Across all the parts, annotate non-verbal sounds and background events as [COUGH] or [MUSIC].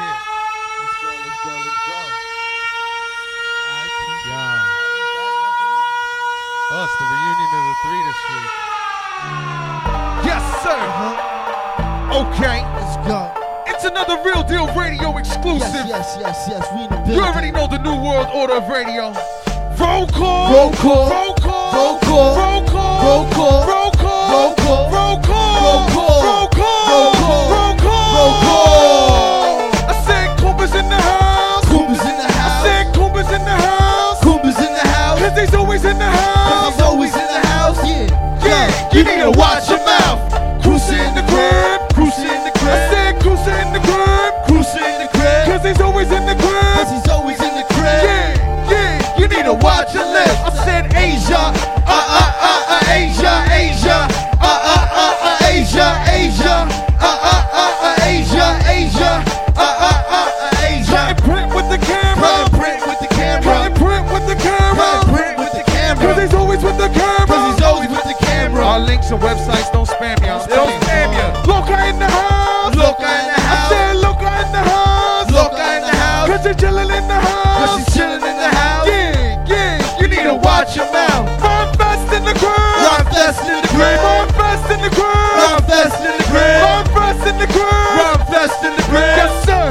here. Let's go, let's go, let's go. Yeah. Oh, it's the reunion of the three this week. Yes, sir. Okay. Let's go. It's another Real Deal Radio exclusive. Yes, yes, yes, yes. We in the building. You already know the new world order of radio. Roll call. Roll call. Roll call. Roll call. Roll call. Roll call. Roll call. Roll call. Roll call. Roll call. Roll call. In the house. Cooper's in the house. said Cooper's in the house. Cooper's in the house. Cause he's always in the house. He's always in the house. Yeah. Yeah, you need to watch your mouth. Links and websites don't spam you. They don't spam ya. Loca in the house. Loca in the I said Loca in the house. Loca in the house. Cause you're chilling in the house. Cause she's chilling in the house. Yeah, yeah. You need to watch your mouth. Run fast in the crowd. Run fast in the crib. Run fast in the crowd. Run fast in the crib. Run fast in the crowd. Run fast in the crib. Yes, sir.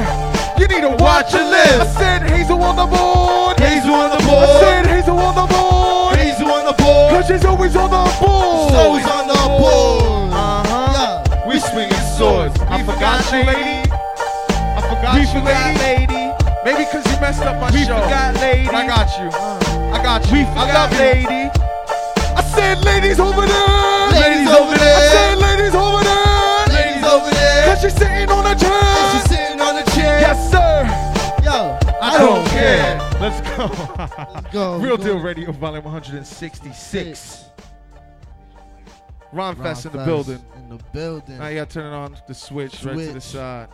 You need to watch your lips. I said Hazel on the board. Hazel on the board. I said Hazel on the board. Hazel on the board. Cause she's always on the I lady. I forgot We you, forgot, lady. lady. Maybe because you messed up my We show. forgot, lady. But I got you. I got you. We I forgot, love you. lady. I said ladies over there. Ladies over there. I said ladies over there. Ladies over there. Cause she's sitting on a And chair. she's sitting on a chair. Yes, sir. Yo, I don't care. Let's go. Let's Go, [LAUGHS] Real go. Deal Radio, volume 166. Rhymefest in the building. In the building. Now you gotta turn it on the switch, right to the side.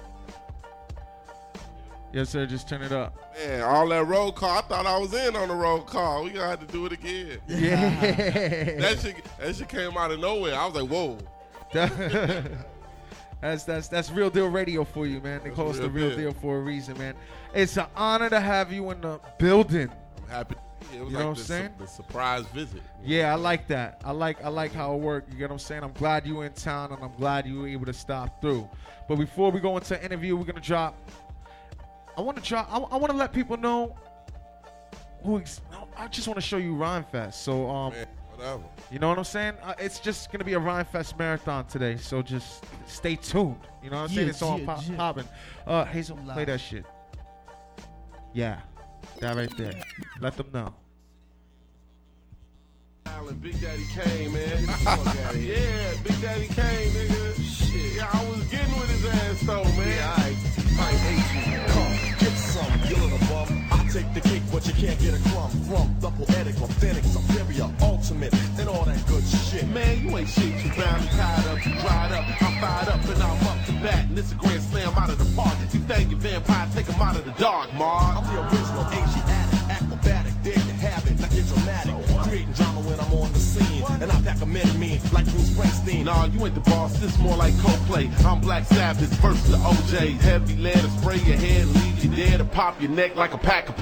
Yes, sir. Just turn it up. Man, all that roll call. I thought I was in on the roll call. We gonna have to do it again. [LAUGHS] Yeah. That shit, that shit came out of nowhere. I was like, whoa. [LAUGHS] that's that's that's real deal radio for you, man. They call us the real real deal. deal for a reason, man. It's an honor to have you in the building. I'm happy. It was You like know what I'm saying? su- the surprise visit. Yeah, I like that. I like I like how it worked. You get what I'm saying? I'm glad you were in town and I'm glad you were able to stop through. But before we go into the interview, we're gonna drop. I want to drop. I, I want to let people know who. Ex- I just want to show you Rhyme Fest. So um, Man, whatever. you know what I'm saying? Uh, it's just gonna be a Rhyme Fest marathon today. So just stay tuned. You know what I'm saying? Yeah, It's on yeah, pop, yeah. popping. Uh, Hazel, play that shit. Yeah, that right there. Let them know. Island, Big Daddy Kane, man. [LAUGHS] yeah, Big Daddy Kane, nigga. Shit. Yeah, I was getting with his ass though, man. Yeah, I, I hate you. Come, get some, you little bum. I take the cake, but you can't get a crumb from the poetic, authentic, superior, ultimate, and all that good shit. Man, you ain't shit. You bound, you tied up, you dried up. I'm fired up and I'm up to bat. And it's a grand slam out of the park. You think you vampire, take 'em out of the dark, Mar. I'm the original Asiatic, acrobatic, there you have it. Now get dramatic, and I pack a mini me like Bruce Springsteen. Nah, you ain't the boss. This more like Coldplay. I'm Black Sabbath versus the OJ. Heavy lead to spray your head, leave you dead, to pop your neck like a pack of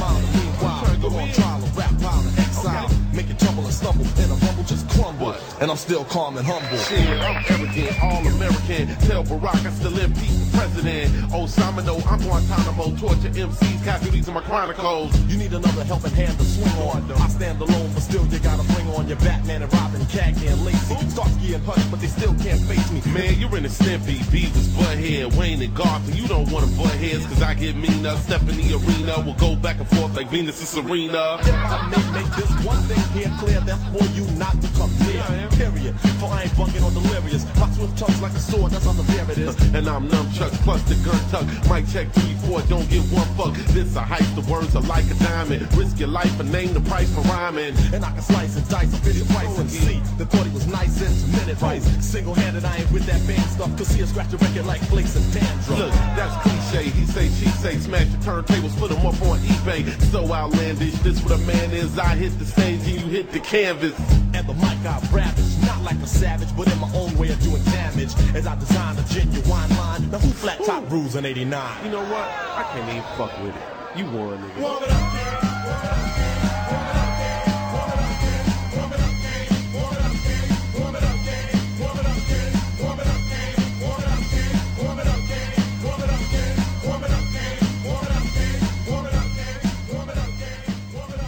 mine. Meanwhile, go on trial, rap exile. Make it tumble and stumble, and a rumble just crumble. And I'm still calm and humble. Shit, I'm arrogant, all American. Tell Barack I still impeach the president. Oh, Osama, no, I'm Guantanamo. Torture MCs, casualties in my chronicles. You need another helping hand to swing on. I stand alone, but still you gotta bring on your Batman and Robin, Cagney and Lacey. Starsky and Hutch, but they still can't face me. Man, you're in a Stimpy, Beavis, Butthead, Wayne and Garth, and you don't wanna butt heads, cause I get meaner. Step in the arena, we'll go back and forth like Venus and Serena. If I may make this one thing here clear, that's for you not to come near. Period. For I ain't bugging or delirious. My swift tongue's like a sword, that's how severe it is. And I'm nunchucks plus the gun tuck. Mic check three, four, don't give one fuck. This a hype, the words are like a diamond. Risk your life and name the price for rhyming. And I can slice and dice, a Fisher Price and see. That thought he was nice and minute rice. Single handed, I ain't with that band stuff. Cause he'll scratch a record like flakes and dandruff. Look, that's cliche. He say, she say, smash the turntables, put them up on eBay. So outlandish, this what a man is. I hit the stage you hit the canvas. And the mic I ravish, not like a savage, but in my own way of doing damage. As I design a genuine line. Now who flat top Ooh. rules in 89? You know what? I can't even fuck with it. You won, nigga.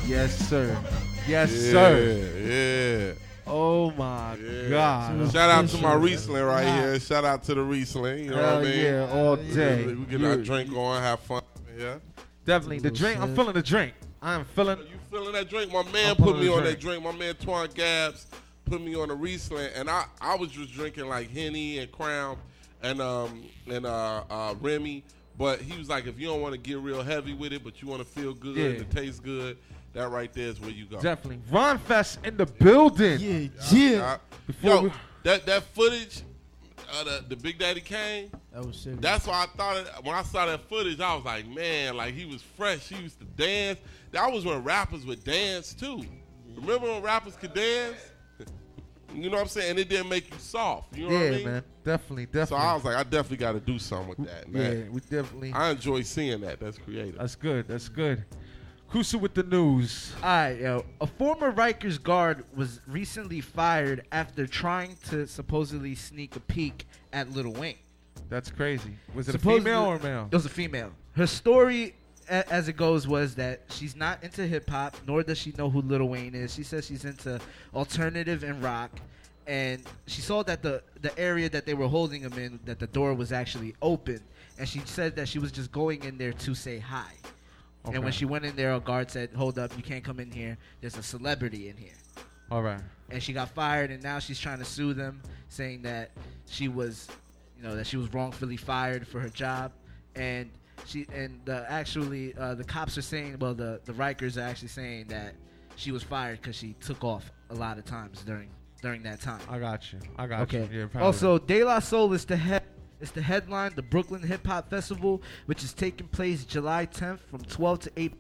Yes, sir. Yes, Yeah, sir. yeah. Oh my Yeah. God. Shout out to my Riesling right here. Shout out to the Riesling. You know Hell what I mean? yeah, all day. We get our drink on, have fun. Yeah. Definitely the drink. I'm feeling the drink. I'm feeling. You feeling that drink? My man put me on drink. that drink. My man Twan Gabs put me on a Riesling, and I, I was just drinking like Henny and Crown and um and uh, uh Remy. But he was like, if you don't want to get real heavy with it, but you want to feel good Yeah. and it tastes good, that right there is where you go. Definitely. Rhymefest in the building. Yeah, yeah. Before yo, we- that that footage, uh, the, the Big Daddy Kane. That was sick. That's why I thought it, when I saw that footage, I was like, man, like he was fresh. He used to dance. That was when rappers would dance too. Remember when rappers could dance? [LAUGHS] you know what I'm saying? And it didn't make you soft. You know yeah, what I mean? man. Definitely, definitely. So definitely. I was like, I definitely got to do something with that, yeah, man. we definitely. I enjoy seeing that. That's creative. That's good. That's good. Kusa with the news. All right, yo. A former Rikers guard was recently fired after trying to supposedly sneak a peek at Lil Wayne. That's crazy. Was it a female or male? It was a female. Her story, a- as it goes, was that she's not into hip hop, nor does she know who Lil Wayne is. She says she's into alternative and rock, and she saw that the the area that they were holding him in, that the door was actually open, and she said that she was just going in there to say hi. And when she went in there, a guard said, "Hold up, you can't come in here. There's a celebrity in here." All right. and she got fired and now she's trying to sue them saying that she was you know that she was wrongfully fired for her job and she and the actually uh, the cops are saying well the the Rikers are actually saying that she was fired because she took off a lot of times during during that time I got you. I got okay you. Yeah, probably. also De La Soul is the head is the headline the Brooklyn Hip Hop Festival which is taking place July 10th from 12 to 8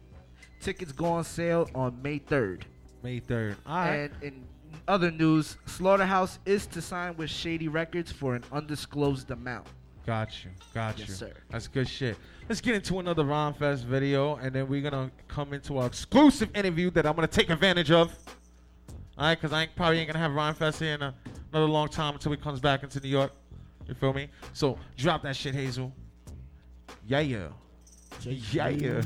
tickets go on sale on May 3rd May 3rd. All right. and in other news, Slaughterhouse is to sign with Shady Records for an undisclosed amount. Got you. Got Yes, you. sir. That's good shit. Let's get into another Rhymefest video, and then we're gonna come into our exclusive interview that I'm gonna take advantage of. All right, because I ain't, probably ain't gonna have Rhymefest here in a, another long time until he comes back into New York. You feel me? So drop that shit, Hazel. Yeah, yeah. Yeah, yeah.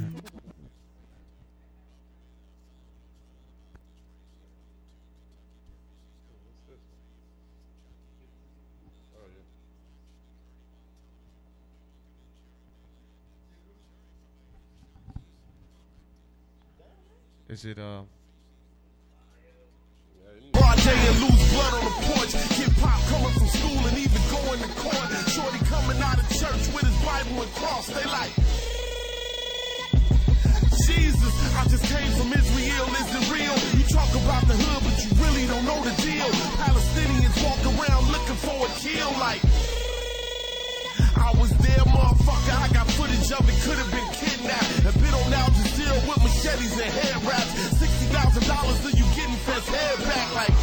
Is it uh? Broad day and lose blood on the porch. Coming from school and even to court. Shorty coming out of church with his Bible and cross. They like, Jesus, I just came from Israel. Is it real? You talk about the hood, but you really don't know the deal. Palestinians walk around looking for a kill. Like, I was there, motherfucker. I got footage of it. Could have been kidnapped. And been on Al Jazeera with machetes and head wraps. Sixty thousand dollars, so you getting Fed's head back. Like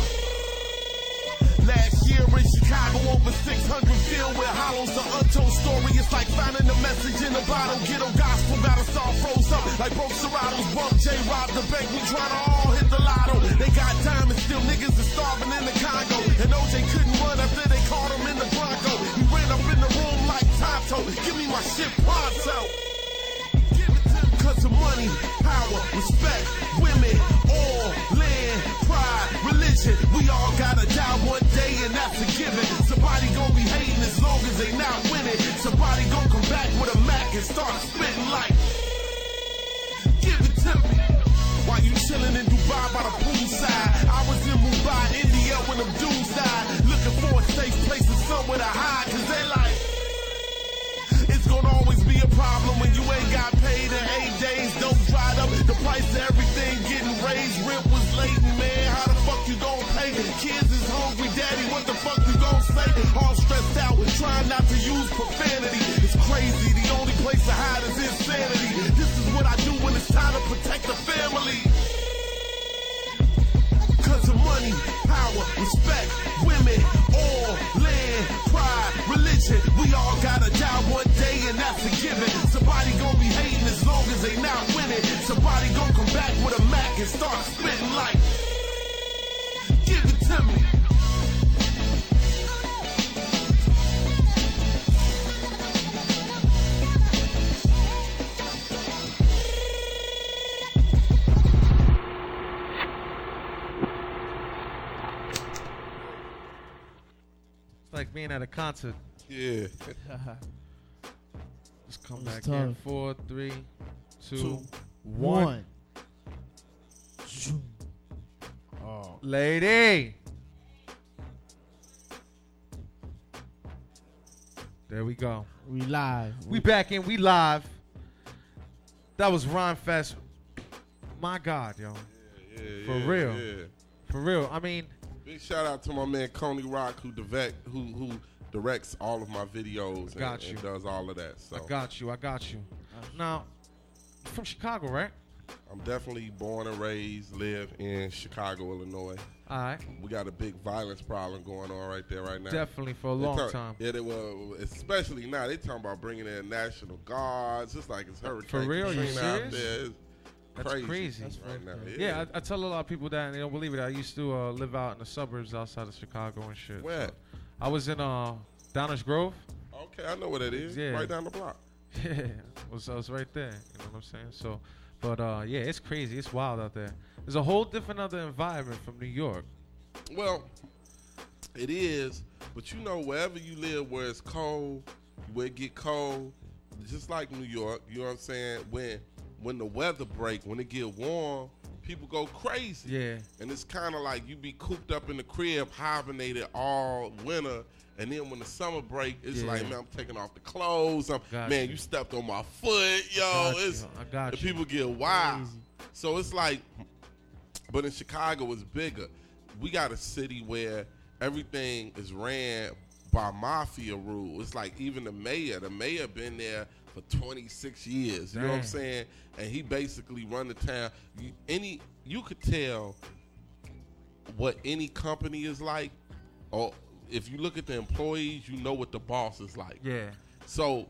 last year in Chicago, over 600 filled with hollows. The untold story. It's like finding a message in a bottle. Ghetto gospel got us all froze up like broke Seratos. Bump J robbed the bank. We tryna all hit the lotto. They got diamonds, still niggas are starving in the Congo. And OJ couldn't run after they caught him in the Bronco. He ran up in the room like Tonto. Give me my shit pronto. Cause of money, power, respect, women, all, land, pride, religion. We all gotta die one day and that's a given. Somebody gon' be hating as long as they not winning. Somebody gon' come back with a Mac and start spitting like, give it to me. While you chillin' in Dubai by the poolside, I was in Mumbai, India when them dudes died. Looking for a safe place and somewhere to hide, cause they like, it's gonna always a problem when you ain't got paid in eight days. Dope dried up, the price of everything getting raised. Rent was late, man, how the fuck you gon' pay? Kids is hungry, daddy, what the fuck you gon' say? All stressed out, trying not to use profanity. It's crazy, the only place to hide is insanity. This is what I do when it's time to protect the family tons of money, power, respect, women, all land, pride, religion. We all gotta die one day and that's a given. Somebody gonna be hating as long as they not winning. Somebody gonna come back with a Mac and start spitting like, give it to me. It's like being at a concert. Yeah. [LAUGHS] Just come It's back in. tough. Four, three, two, Two, one. One. Oh. Lady. There we go. We live. We back in. We live. That was Rhymefest. My God, yo. Yeah, For yeah, real. Yeah. For real. I mean, Big shout out to my man Coney Rock who direct who who directs all of my videos and, Got and you. does all of that. So I got you. I got you. Now, you're from Chicago, right? I'm definitely born and raised, live in Chicago, Illinois. All right. We got a big violence problem going on right there right now. Definitely for a long talk- time. Yeah, they will. Especially now, they talking about bringing in National Guards. It's like it's Hurricane real? You Katrina out there. It's That's crazy, crazy. right now. Yeah, I, I tell a lot of people that and they don't believe it. I used to uh, live out in the suburbs outside of Chicago and shit. Where? So I was in uh, Downers Grove. Okay, I know what it is. Yeah. Right down the block. [LAUGHS] Yeah, it was, I was right there. You know what I'm saying? So, but uh, yeah, it's crazy. It's wild out there. There's a whole different other environment from New York. Well, it is, but you know, wherever you live, where it's cold, where it get cold, just like New York. You know what I'm saying? When when the weather break, when it get warm, people go crazy. Yeah. And it's kind of like you be cooped up in the crib, hibernated all winter, and then when the summer break, it's Yeah. like, man, I'm taking off the clothes. I'm, Got man, you. you. stepped on my foot, yo. Got you. it's I got the you. people get wild. So it's like, but in Chicago, it's bigger. We got a city where everything is ran by mafia rule. It's like even the mayor. The mayor been there for 26 years. You know what I'm saying? And he basically run the town. You, any you could tell what any company is like, or if you look at the employees, you know what the boss is like. Yeah. So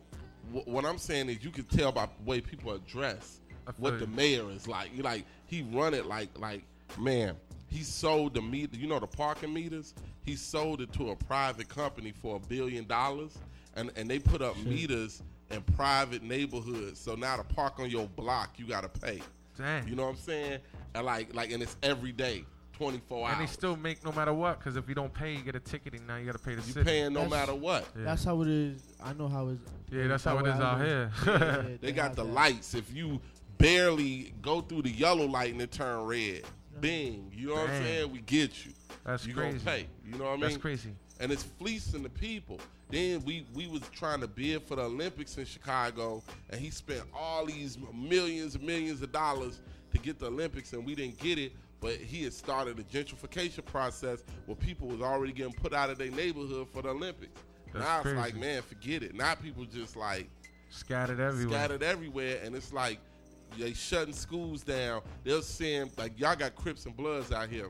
wh- what I'm saying is you can tell by the way people are dressed what the mayor is like. You like he run it like like man. He sold the meter. You know the parking meters. He sold it to a private company for a billion dollars, and and they put up meters in private neighborhoods. So now to park on your block, you got to pay. Dang. You know what I'm saying? And like like and it's every day, 24 hours. and they still make no matter what, because if you don't pay, you get a ticket, and now you got to pay the you city. paying no That's- matter what. Yeah. That's how it is. I know how it's. Yeah, that's how it way is I out here. Yeah, yeah, [LAUGHS] They got the that. lights. If you barely go through the yellow light and it turn red, bing. You know what I'm saying? We get you. That's you crazy. gonna pay. You know what I mean? That's crazy. And it's fleecing the people. Then we we was trying to bid for the Olympics in Chicago, and he spent all these millions and millions of dollars to get the Olympics, and we didn't get it. But he had started a gentrification process where people was already getting put out of their neighborhood for the Olympics. That's now crazy. it's like, man, forget it. Now people just like Scattered everywhere. scattered everywhere, and it's like they shutting schools down. They'll send like y'all got Crips and Bloods out here.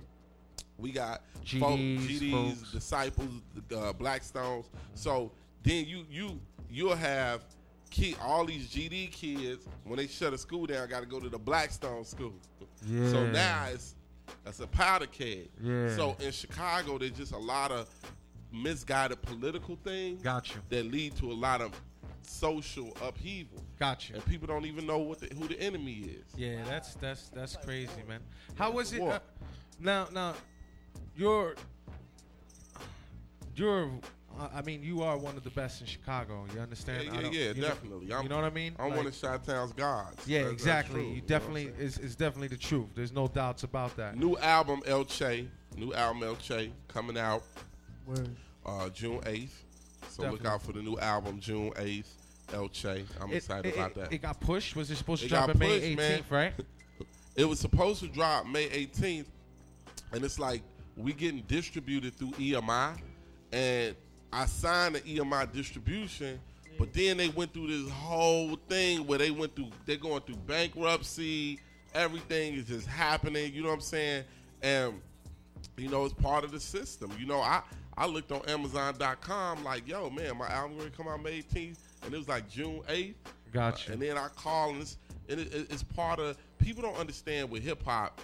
We got folk, GDs, GDs, folks. disciples, uh, Blackstones. So then you you you'll have kid, all these GD kids when they shut a school down, got to go to the Blackstone school. Yeah. So now it's that's a powder keg. Yeah. So in Chicago, there's just a lot of misguided political things Got you. that lead to a lot of social upheaval, Got you. and people don't even know what the, who the enemy is. Yeah, that's that's that's crazy, man. How was it? Uh, now, now, you're you're. uh, I mean, you are one of the best in Chicago. You understand? Yeah, yeah, yeah, you know- definitely. I'm, you know what I mean? I'm Like- one of Chi-Town's gods. Yeah, That's- that's exactly. true, you know what I'm definitely saying? is is definitely the truth. There's no doubts about that. New album El Che, new album El Che coming out Word. uh, June 8th. So look out for the new album June 8th, El Che. I'm It- excited it, about that. It got pushed. Was it supposed to It drop got in May pushed, man. 18th, right? [LAUGHS] It was supposed to drop May 18th, and it's like we getting distributed through EMI, and I signed the EMI distribution, but then they went through this whole thing where they went through, they're going through bankruptcy, everything is just happening. You know what I'm saying? And you know, it's part of the system. You know, I I looked on Amazon.com like, yo, man, my album to come out May 18th, and it was like June 8th. Gotcha. you. And then I call and it's, and it- it's part of people don't understand with hip hop.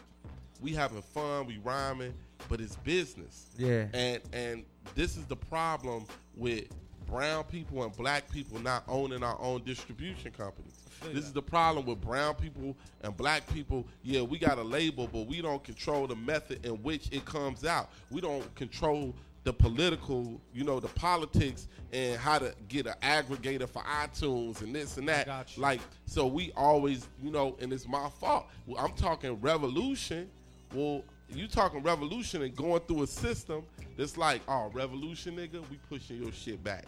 We having fun, we rhyming, but it's business. Yeah. And and this is the problem with brown people and black people not owning our own distribution companies. This is the problem with brown people and black people. Yeah, we got a label, but we don't control the method in which it comes out. We don't control the political, you know, the politics and how to get an aggregator for iTunes and this and that. Like, so we always, you know, and it's my fault. Well, I'm talking revolution. Well, you talking revolution and going through a system that's like, oh, revolution, nigga, we pushing your shit back.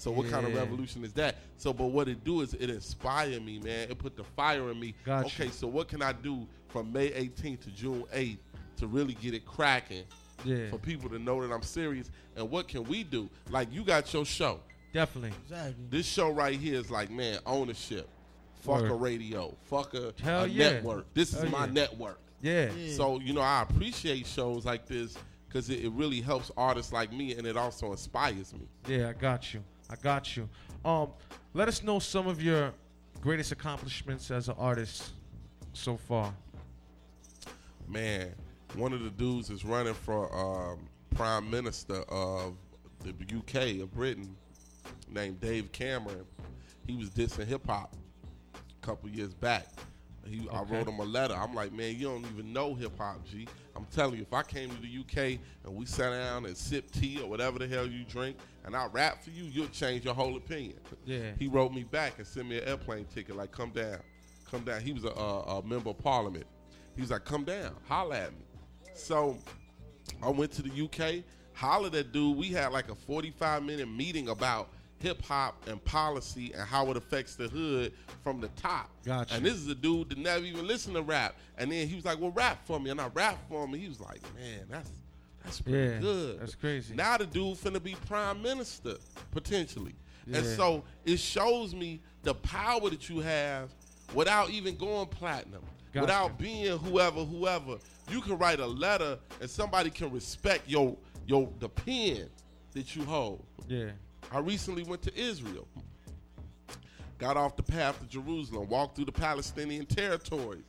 So what kind of revolution is that? So, but what it do is it inspire me, man. It put the fire in me. Got okay, so what can I do from May 18th to June 8th to really get it cracking? Yeah. For people to know that I'm serious, and what can we do? Like you got your show. Definitely. Exactly. This show right here is like, man, ownership. Fuck Word. a radio. Fuck a, Hell a yeah. network. This is my yeah. network. Yeah. Yeah. So you know, I appreciate shows like this because it, it really helps artists like me, and it also inspires me. Yeah, I got you. I got you. Um, let us know some of your greatest accomplishments as an artist so far. Man, one of the dudes is running for um, prime minister of the UK of Britain, named Dave Cameron. He was dissing hip hop a couple years back. He, I wrote him a letter. I'm like, man, you don't even know hip hop, G. I'm telling you, if I came to the UK and we sat down and sipped tea or whatever the hell you drink, and I rap for you, you'll change your whole opinion. Yeah. He wrote me back and sent me an airplane ticket. Like, come down, come down. He was a, a, a member of parliament. He was like, come down, holla at me. So I went to the UK, hollered at dude. We had like a 45 minute meeting about hip hop and policy and how it affects the hood from the top. Gotcha. And this is a dude that never even listened to rap. And then he was like, well, rap for me. And I rap for him. And he was like, man, that's that's pretty Yeah, good. that's crazy. Now the dude finna be prime minister, potentially. Yeah. And so it shows me the power that you have without even going platinum. Gotcha. Without being whoever, whoever. You can write a letter and somebody can respect your your the pen that you hold. Yeah. I recently went to Israel. Got off the path to Jerusalem, walked through the Palestinian territories.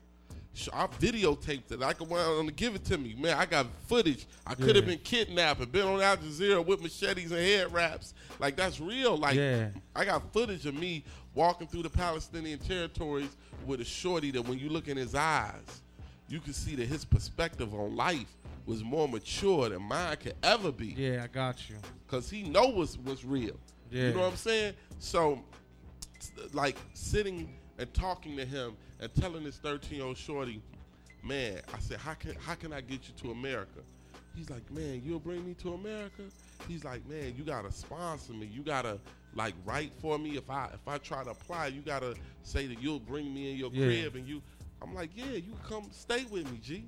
I videotaped it. I could want to give it to me. Man, I got footage. I could have Yeah. been kidnapped and been on Al Jazeera with machetes and head wraps. Like that's real. Like Yeah. I got footage of me walking through the Palestinian territories with a shorty that when you look in his eyes, you can see that his perspective on life was more mature than mine could ever be Yeah, I got you. because he know what's what's real. Yeah. You know what I'm saying? So, like sitting and talking to him and telling this 13 year old shorty, man, I said, how can how can I get you to America? He's like, man, you'll bring me to America. He's like, man, you gotta sponsor me. You gotta like write for me. If I if I try to apply, you gotta say that you'll bring me in your Yeah. crib and you. I'm like, yeah, you come stay with me, G.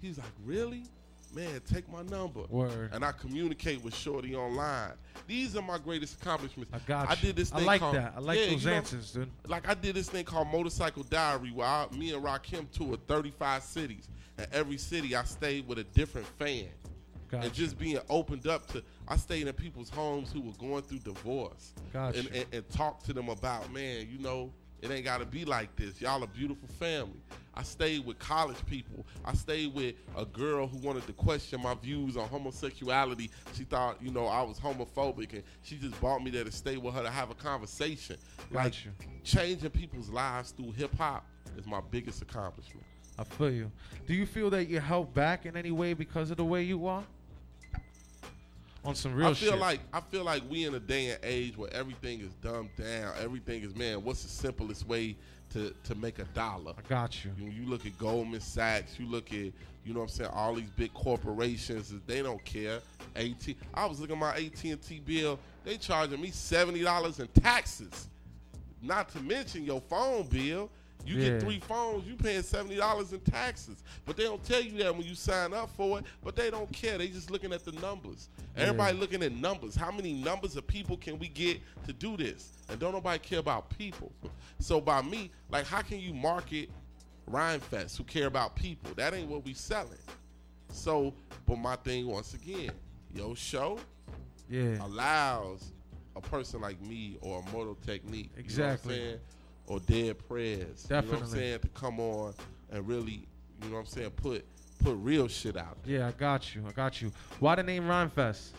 He's like, really? Man, take my number. Word. And I communicate with Shorty online. These are my greatest accomplishments. I got you. I did this I like called, that. I like Yeah, those you know, answers, dude. Like I did this thing called Motorcycle Diary where I, me and Rakim toured 35 cities. And every city I stayed with a different fan. Gotcha. And just being opened up to, I stayed in people's homes who were going through divorce. Gotcha. And, and, and talked to them about, man, you know, it ain't got to be like this. Y'all a beautiful family. I stayed with college people. I stayed with a girl who wanted to question my views on homosexuality. She thought, you know, I was homophobic, and she just brought me there to stay with her to have a conversation. Like Gotcha. changing people's lives through hip hop is my biggest accomplishment. I feel you. Do you feel that you're held back in any way because of the way you are? On some real I feel shit. like I feel like we in a day and age where everything is dumbed down. Everything is man. What's the simplest way to to make a dollar? I got you. You, you look at Goldman Sachs, you look at, you know what I'm saying, all these big corporations, they don't care. AT, I was looking at my AT&T bill, they charging me $70 in taxes. Not to mention your phone bill. You Yeah. get three phones, you paying $70 in taxes. But they don't tell you that when you sign up for it, but they don't care. They just looking at the numbers. Everybody looking at numbers. How many numbers of people can we get to do this? And don't nobody care about people. So by me, like how can you market Rhymefest who care about people? That ain't what we selling. So, but my thing once again, your show Yeah. allows a person like me or a Immortal Technique, Exactly. you know what I'm saying, or Dead Prez. You know what I'm saying? To come on and really, you know what I'm saying, put put real shit out. there. Yeah, I got you. I got you. Why the name Rhyme Fest?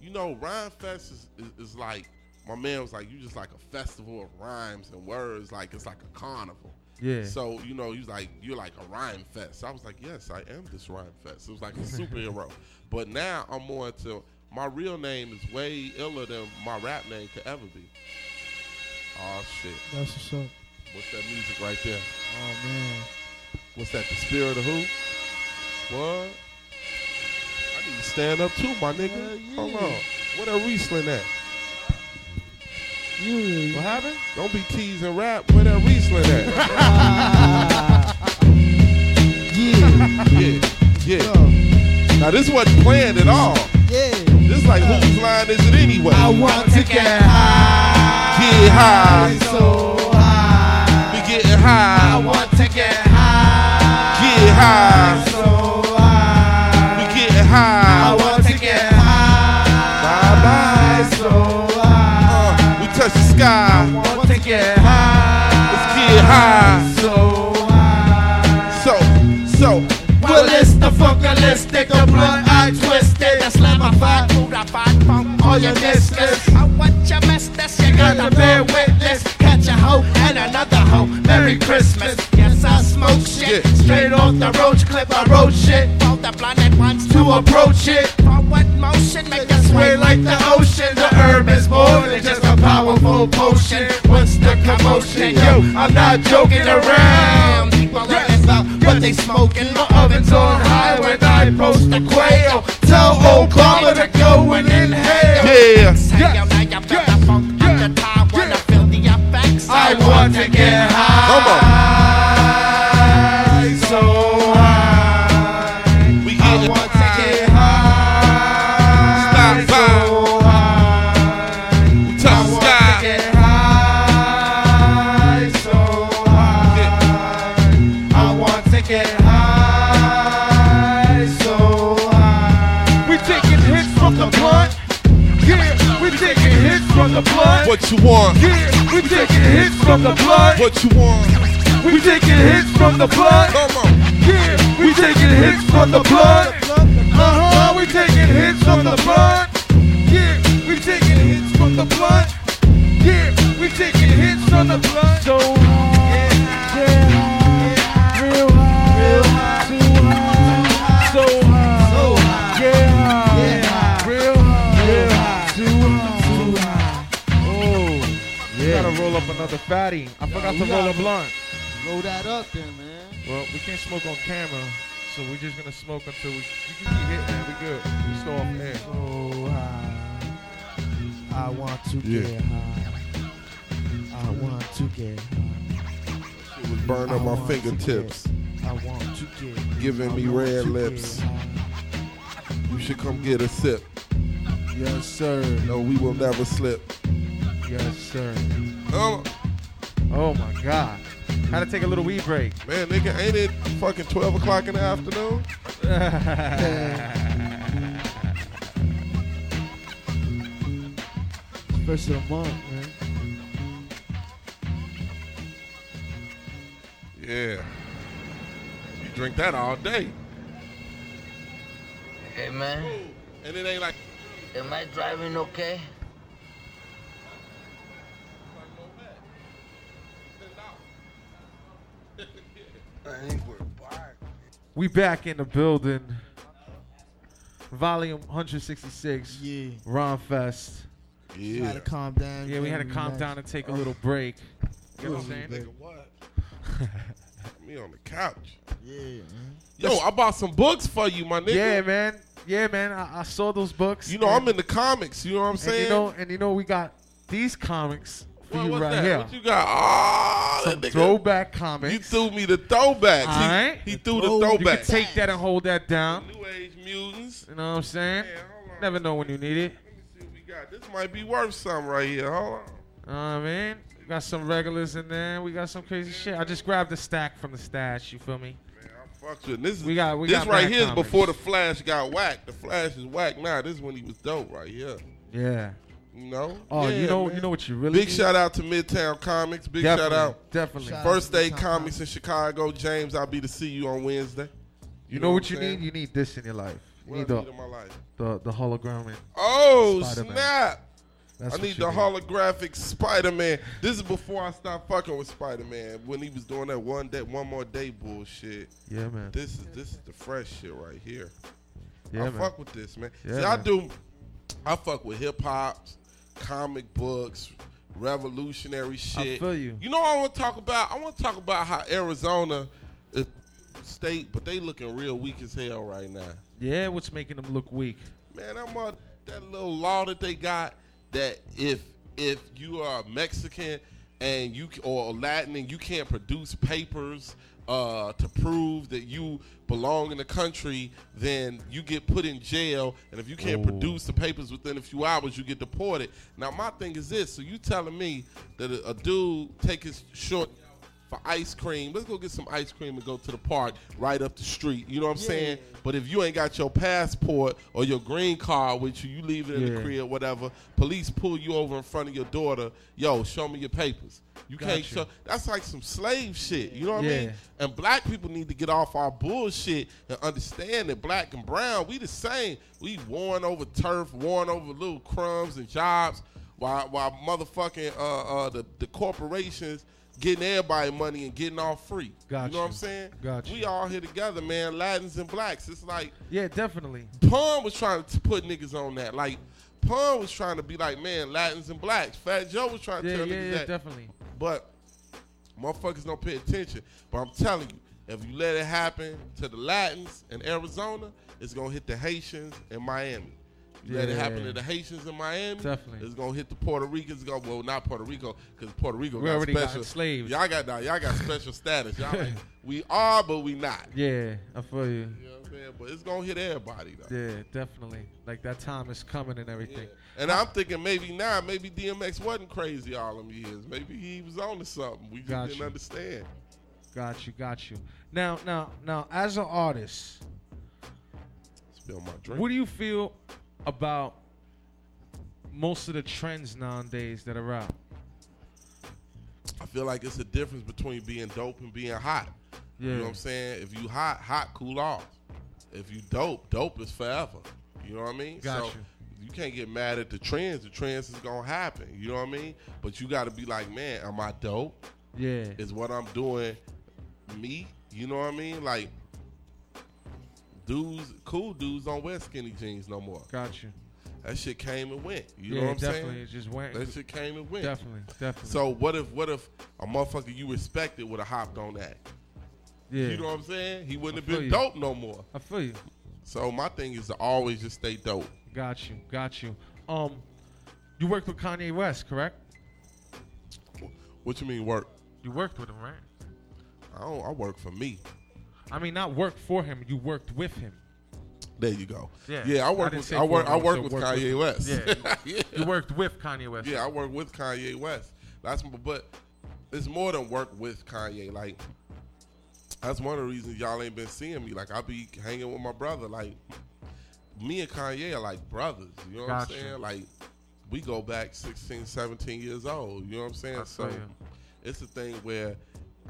You know, Rhyme Fest is, is, is like my man was like, you just like a festival of rhymes and words, like it's like a carnival. Yeah. So you know, he's like, you're like a rhyme fest. I was like, yes, I am this rhyme fest. It was like a [LAUGHS] superhero. but now I'm more into my real name is way iller than my rap name could ever be. Oh shit! That's what's up. What's that music right there? Oh man. What's that? The spirit of who? What? I need to stand up too, my nigga. Hell yeah. Hold on. Where that Riesling at? Yeah. What happened? Don't be teasing rap. Where that Riesling at? [LAUGHS] yeah. yeah, yeah. Now this wasn't planned at all. Yeah. This like whose line is it anyway? I want to get high. Get high. So high. Be getting high. I want to get high. Get high. So high. We getting I want to get high. Bye bye. So high. Uh, we touch the sky. I want to get high. Let's get high. So high. So, so. Well, it's the funkalistic, the blunt I twisted, the slamified, foodified funk, all your listeners. Merry Christmas. Yes, I smoke shit. Yeah. Straight off the roach clip, I wrote shit. For the blinded ones to approach it. Forward motion, make us sway like the ocean. The herb is more than just a powerful potion. What's the commotion? Yo, I'm not joking around. People learning about what they smoking. My oven's on high when I post the quail. Tell Obama to What you want? Yeah, we taking hits from the blunt. What you want? We taking hits from the. Come on. Yeah, we taking hits from the blunt. Uh huh, we taking hits from the blunt. Yeah, we taking hits from the blunt. Yeah, we taking hits from the blunt. Another fatty. I forgot to we roll a blunt. Roll that up then, man. Well, we can't smoke on camera, so we're just gonna smoke until we. You can keep hitting it. We good. We still off air. So high. I want to Yeah. get high. I want to get high. It was burning I up my want to fingertips. I want to get. Giving I me red lips. You should come get a sip. Yes, sir. No, we will never slip. Yes, sir. Oh, Oh my God. Had to take a little weed break. man, nigga, ain't it fucking 12 o'clock in the afternoon? [LAUGHS] First of the month, man. Yeah. You drink that all day. Hey man, And it ain't like, am I driving okay? I think we're back. We back in the building. Volume 166. Yeah. Rhymefest. Had yeah. to calm down. Yeah, we had to calm relaxed. down and take a oh. little break. You know what I'm Nigga, saying? what? [LAUGHS] Me on the couch. Yeah, man. Yo, I bought some books for you, my nigga. Yeah, man. Yeah, man. I, I saw those books. You know, I'm in the comics. You know what I'm and saying? you know, and you know, we got these comics for What- you what's right that? here. What you got? Oh, Some that nigga. throwback comics. You threw me the throwbacks. All he, right. he threw the Oh, You can take that and hold that down. New Age Mutants. You know what I'm saying? Yeah, hold on. Never know when you need it. Let me see what we got. This might be worth something right here. Hold on. You know what I mean? We got some regulars in there. We got some crazy shit. I just grabbed the stack from the stash. You feel me? Man, I fucks with. This is We got- we this got right bad here is comics. before the Flash got whacked. The Flash is whacked now. This is when he was dope right here. Yeah. Oh, you know. Oh, Yeah, you know, man. you know what you really Big need? shout out to Midtown Comics. Big Definitely, shout out. definitely. Shout First out Day Midtown Comics in Chicago. James, I'll be to see you on Wednesday. You know what you saying? need? You need this in your life. You What need I the need in my life? the the hologram. Oh Spider-Man. snap! That's I need you the holographic Spider Man. This is before I stopped fucking with Spider Man when he was doing that one day, one more day bullshit. Yeah, man. This is this is the fresh shit right here. Yeah, I man. fuck with this, man. Yeah, See, I do. I fuck with hip hops, comic books, revolutionary shit. feel you. You know what I want to talk about? I want to talk about how Arizona is state, but they looking real weak as hell right now. Yeah, what's making them look weak? Man, I'm on that little law that they got that if if you are Mexican and you or Latin and you can't produce papers uh, to prove that you belong in the country, then you get put in jail. And if you can't Oh. produce the papers within a few hours, you get deported. Now my thing is this: so you telling me that a, a dude take his short for ice cream. Let's go get some ice cream and go to the park right up the street. You know what I'm saying? But if you ain't got your passport or your green card with you, you leave it in Yeah. the crib, whatever. Police pull you over in front of your daughter. Yo, show me your papers. You Got can't you. show. That's like some slave shit. You know what I mean? And black people need to get off our bullshit and understand that black and brown, we the same. We warring over turf, warring over little crumbs and jobs, while while motherfucking uh, uh, the the corporations getting everybody money and getting all free. Got you know what. I'm saying? Got you. We all here together, man. Latins and blacks. It's like Yeah, definitely. Pun was trying to put niggas on that. Like Pun was trying to be like, man, Latins and blacks. Fat Joe was trying to Yeah, tell yeah, niggas yeah, that. definitely. But motherfuckers don't pay attention. But I'm telling you, if you let it happen to the Latins in Arizona, it's gonna hit the Haitians in Miami. Let it happen to the Haitians in Miami, Definitely. it's gonna hit the Puerto Ricans. Go well, not Puerto Rico, because Puerto Rico We got already got slaves. Y'all got now, y'all got special [LAUGHS] status. Y'all like, [LAUGHS] we are, but we not. Yeah, I feel you. You know what I'm saying? But it's gonna hit everybody though. Yeah, definitely. Like that time is coming and everything. Yeah. And I'm thinking maybe now, maybe DMX wasn't crazy all them years. Maybe he was on to something. We just Got didn't you. understand. Got you, got you. Now, now, now, as an artist, Spill my drink. what do you feel about most of the trends nowadays that are out? I feel like it's a difference between being dope and being hot. You know Yeah. what I'm saying? If you hot, hot cool off. If you dope, dope is forever. You know what I mean? Got so you. you can't get mad at the trends. The trends is gonna happen. You know what I mean? But you gotta be like, man, am I dope? Yeah, Is what I'm doing me? You know what I mean? Like dudes, cool dudes don't wear skinny jeans no more. got you. That shit came and went. You yeah, know what I'm definitely. saying? It just went. That shit came and went. Definitely, definitely. So what if what if a motherfucker you respected would have hopped on that? yeah, You know what I'm saying? He wouldn't I have been you. dope no more. I feel you. So my thing is to always just stay dope. Got you, got you. Um, you worked with Kanye West, correct? What you mean work? You worked with him, right? I don't. I work for me. I mean, not work for him. You worked with him. There you go. Yeah. Yeah, I I work with. I work. I him, work so with Kanye with- West. Yeah. yeah. [LAUGHS] You worked with Kanye West. Yeah, I work with Kanye West. That's but it's more than work with Kanye. Like that's one of the reasons y'all ain't been seeing me. Like I be hanging with my brother. Like me and Kanye are like brothers. You know what Gotcha. I'm saying? Like we go back 16, 17 years old. You know what I'm saying? I so it's a thing where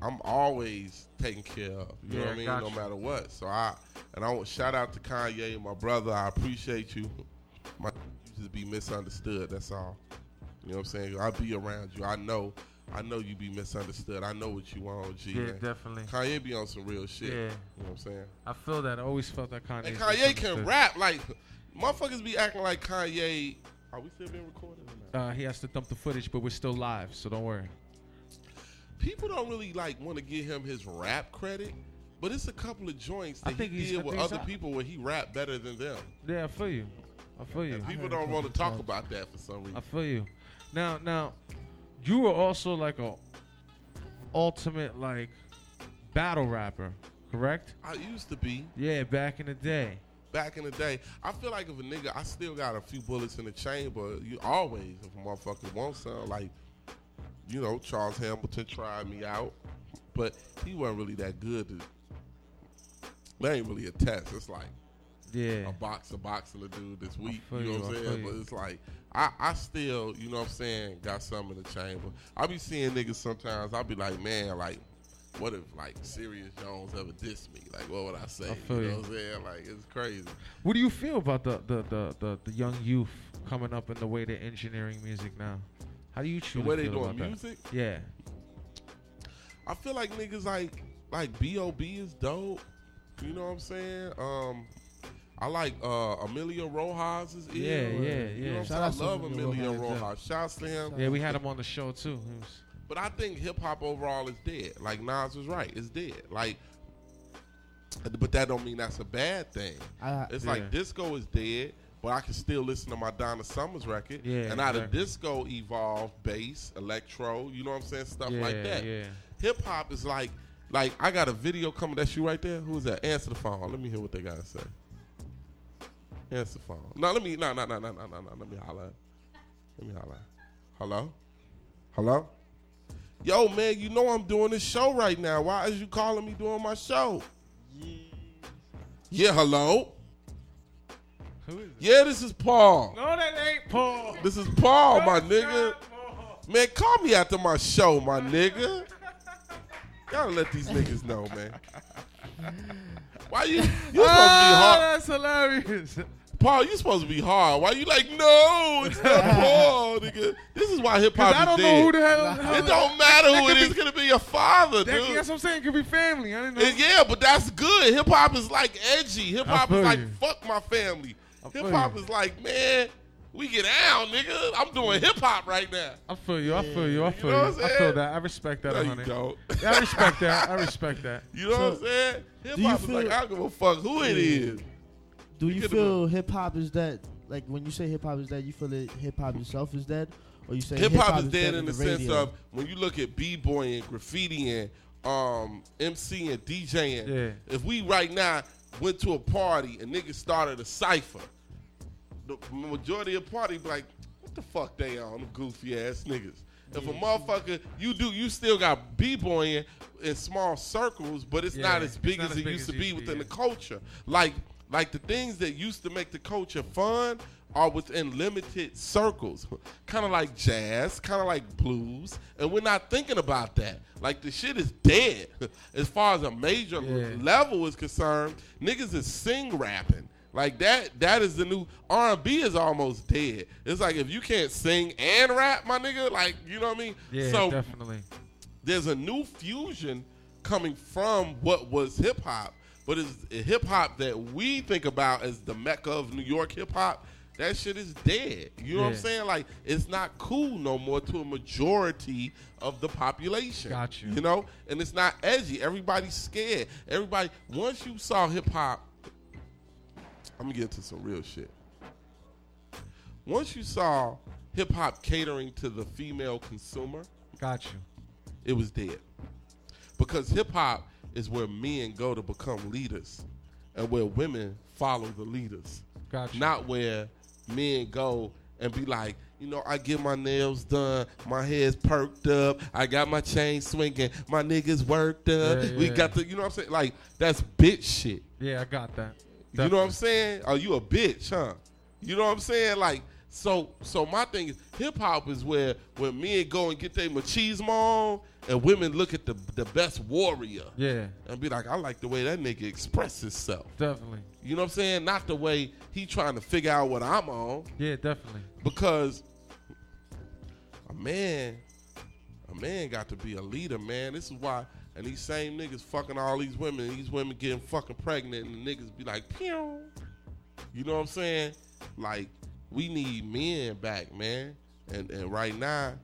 I'm always taken care of. You know what I mean? got No matter what. So I and I want shout out to Kanye, my brother. I appreciate you. My you just be misunderstood. That's all. You know what I'm saying? I'll be around you. I know. I know you be misunderstood. I know what you want, G. Yeah, man. definitely. Kanye be on some real shit. Yeah. You know what I'm saying? I feel that. I always felt that Kanye. And Kanye can rap like motherfuckers be acting like Kanye. Are we still being recorded? Or not? Uh, he has to dump the footage, but we're still live, so don't worry. People don't really like want to give him his rap credit, but it's a couple of joints I that think he did with other people where he rap better than them. Yeah, I feel you. I feel you. And people don't want to talk about that for some reason. I feel you. Now, now, you were also like a ultimate like battle rapper, correct? I used to be Yeah, back in the day. back in the day. I feel like if a nigga, I still got a few bullets in the chamber. You always, if a motherfucker wants some, like, you know, Charles Hamilton tried me out, but he wasn't really that good. To, that ain't really a test. It's like, Yeah. a boxer boxing a dude this week. You know you, what I'm saying? But it's like I, I still, you know what I'm saying, got some in the chamber. I be seeing niggas sometimes. I'll be like, man, like, what if like Serius Jones ever dissed me? Like, what would I say? I you know you. what I'm saying? Like, it's crazy. What do you feel about the the, the, the the young youth coming up in the way they're engineering music now? How do you The choose? way they feel doing about that? music, Yeah. I feel like niggas like like B.O.B. is dope. You know what I'm saying? Um, I like uh Emilio Rojas is ill. Yeah, yeah, You yeah. know what I'm Shout out I love Emilio Emilio Rojas, Rojas. Shouts to him. Yeah, we had him on the show too. Was- But I think hip hop overall is dead. Like Nas was right, it's dead. Like, but that don't mean that's a bad thing. I, It's Yeah. like disco is dead, but I can still listen to my Donna Summers record. Yeah, and out of exactly. disco evolved bass, electro. You know what I'm saying? Stuff yeah, like that. Yeah. Hip hop is like, like I got a video coming. That's you right there. Who's that? Answer the phone. Let me hear what they gotta say. Answer the phone. No, let me. No, no, no, no, no, no, no. Let me holler. Let me holler. Hello. Hello. Yo, man, you know I'm doing this show right now. Why is you calling me doing my show? Yeah, yeah, hello. Who is? Yeah, this is Paul. No, that ain't Paul. This is Paul, my nigga. Man, call me after my show, my nigga. Gotta let these niggas know, man. Why you? You supposed to be Ah, hard, that's hilarious. Paul. You supposed to be hard. Why you like? No, it's not [LAUGHS] Paul, nigga. This is why hip hop I is don't dead. know who the hell. hell it don't matter who it is. be- It's gonna be your father, That, dude. that's what I'm saying. It could be family. I didn't know. And yeah, but that's good. Hip hop is like edgy. Hip hop is like you. fuck my family. I feel Hip hop is like man, we get down, nigga. I'm doing hip hop right now. I feel you. I feel you. I feel know you. what I'm I saying? feel that. I respect that. No, you don't. Yeah, I respect [LAUGHS] that. I respect that. You know what I'm saying? Hip hop is like I don't give a fuck who it is. do you get feel hip hop is dead? Like when you say hip hop is dead, you feel that hip hop itself is dead, or you say Hip hop is dead in the, the sense of when you look at b boying, graffitiing, um, MC and DJing. Yeah. If we right now went to a party and niggas started a cipher, the majority of the party be like, what the fuck they on? Them goofy ass niggas. If a motherfucker, you do, you still got b-boying in small circles, but it's Yeah, not as big as as it big used as to be used to be, within the culture. Like, like the things that used to make the culture fun are within limited circles, [LAUGHS] kind of like jazz, kind of like blues, and we're not thinking about that. Like the shit is dead [LAUGHS] as far as a major Yeah. level is concerned. Niggas is sing rapping. Like that, that is the new R and B is almost dead. It's like if you can't sing and rap, my nigga, like you know what I mean. Yeah, so definitely. there's a new fusion coming from what was hip hop, but it's hip hop that we think about as the mecca of New York hip hop. That shit is dead. You know what I'm saying? Like it's not cool no more to a majority of the population. Got you. You know, and it's not edgy. Everybody's scared. Everybody. Once you saw hip hop, I'm gonna get into some real shit. Once you saw hip hop catering to the female consumer, Got you. it was dead. Because hip hop is where men go to become leaders and where women follow the leaders. Got you. Not where men go and be like, you know, I get my nails done, my hair's perked up, I got my chain swinging, my niggas worked up, Yeah, we yeah. got the, you know what I'm saying? Like, that's bitch shit. Yeah, I got that. You know what I'm saying? Are you a bitch, huh? You know what I'm saying? Like, so so my thing is hip hop is where when men go and get their machismo on and women look at the the best warrior Yeah, and be like, I like the way that nigga express himself. definitely. You know what I'm saying? Not the way he trying to figure out what I'm on. Yeah, definitely. Because a man, a man got to be a leader, man. This is why and these same niggas fucking all these women, and these women getting fucking pregnant, and the niggas be like, pew. You know what I'm saying? Like, we need men back, man. And and right now,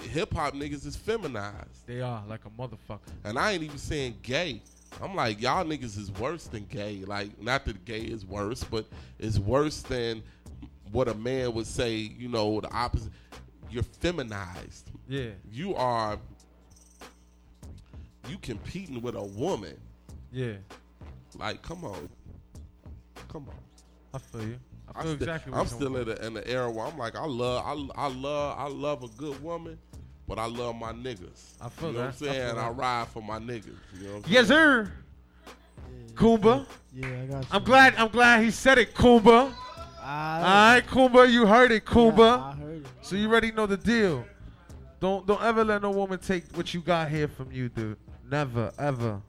hip hop niggas is feminized. They are like a motherfucker. And I ain't even saying gay. I'm like, y'all niggas is worse than gay. Like, not that gay is worse, but it's worse than what a man would say, you know, the opposite. You're feminized. Yeah, You are you competing with a woman. yeah. Like, come on. Come on. I feel you. I I feel still, exactly. where I'm still in the, in the era where I'm like, I love, I, I love, I love a good woman, but I love my niggas. I feel you know that. what I'm I saying? feel I, ride for my niggas. You know what I'm. Yes, saying? sir. Kumba. Yeah, I got you. I'm glad. I'm glad he said it, Kumba. Ah. All I, right, Kumba, you heard it, Kumba. I heard it. So you already know the deal. Don't don't ever let no woman take what you got here from you, dude. Never, ever.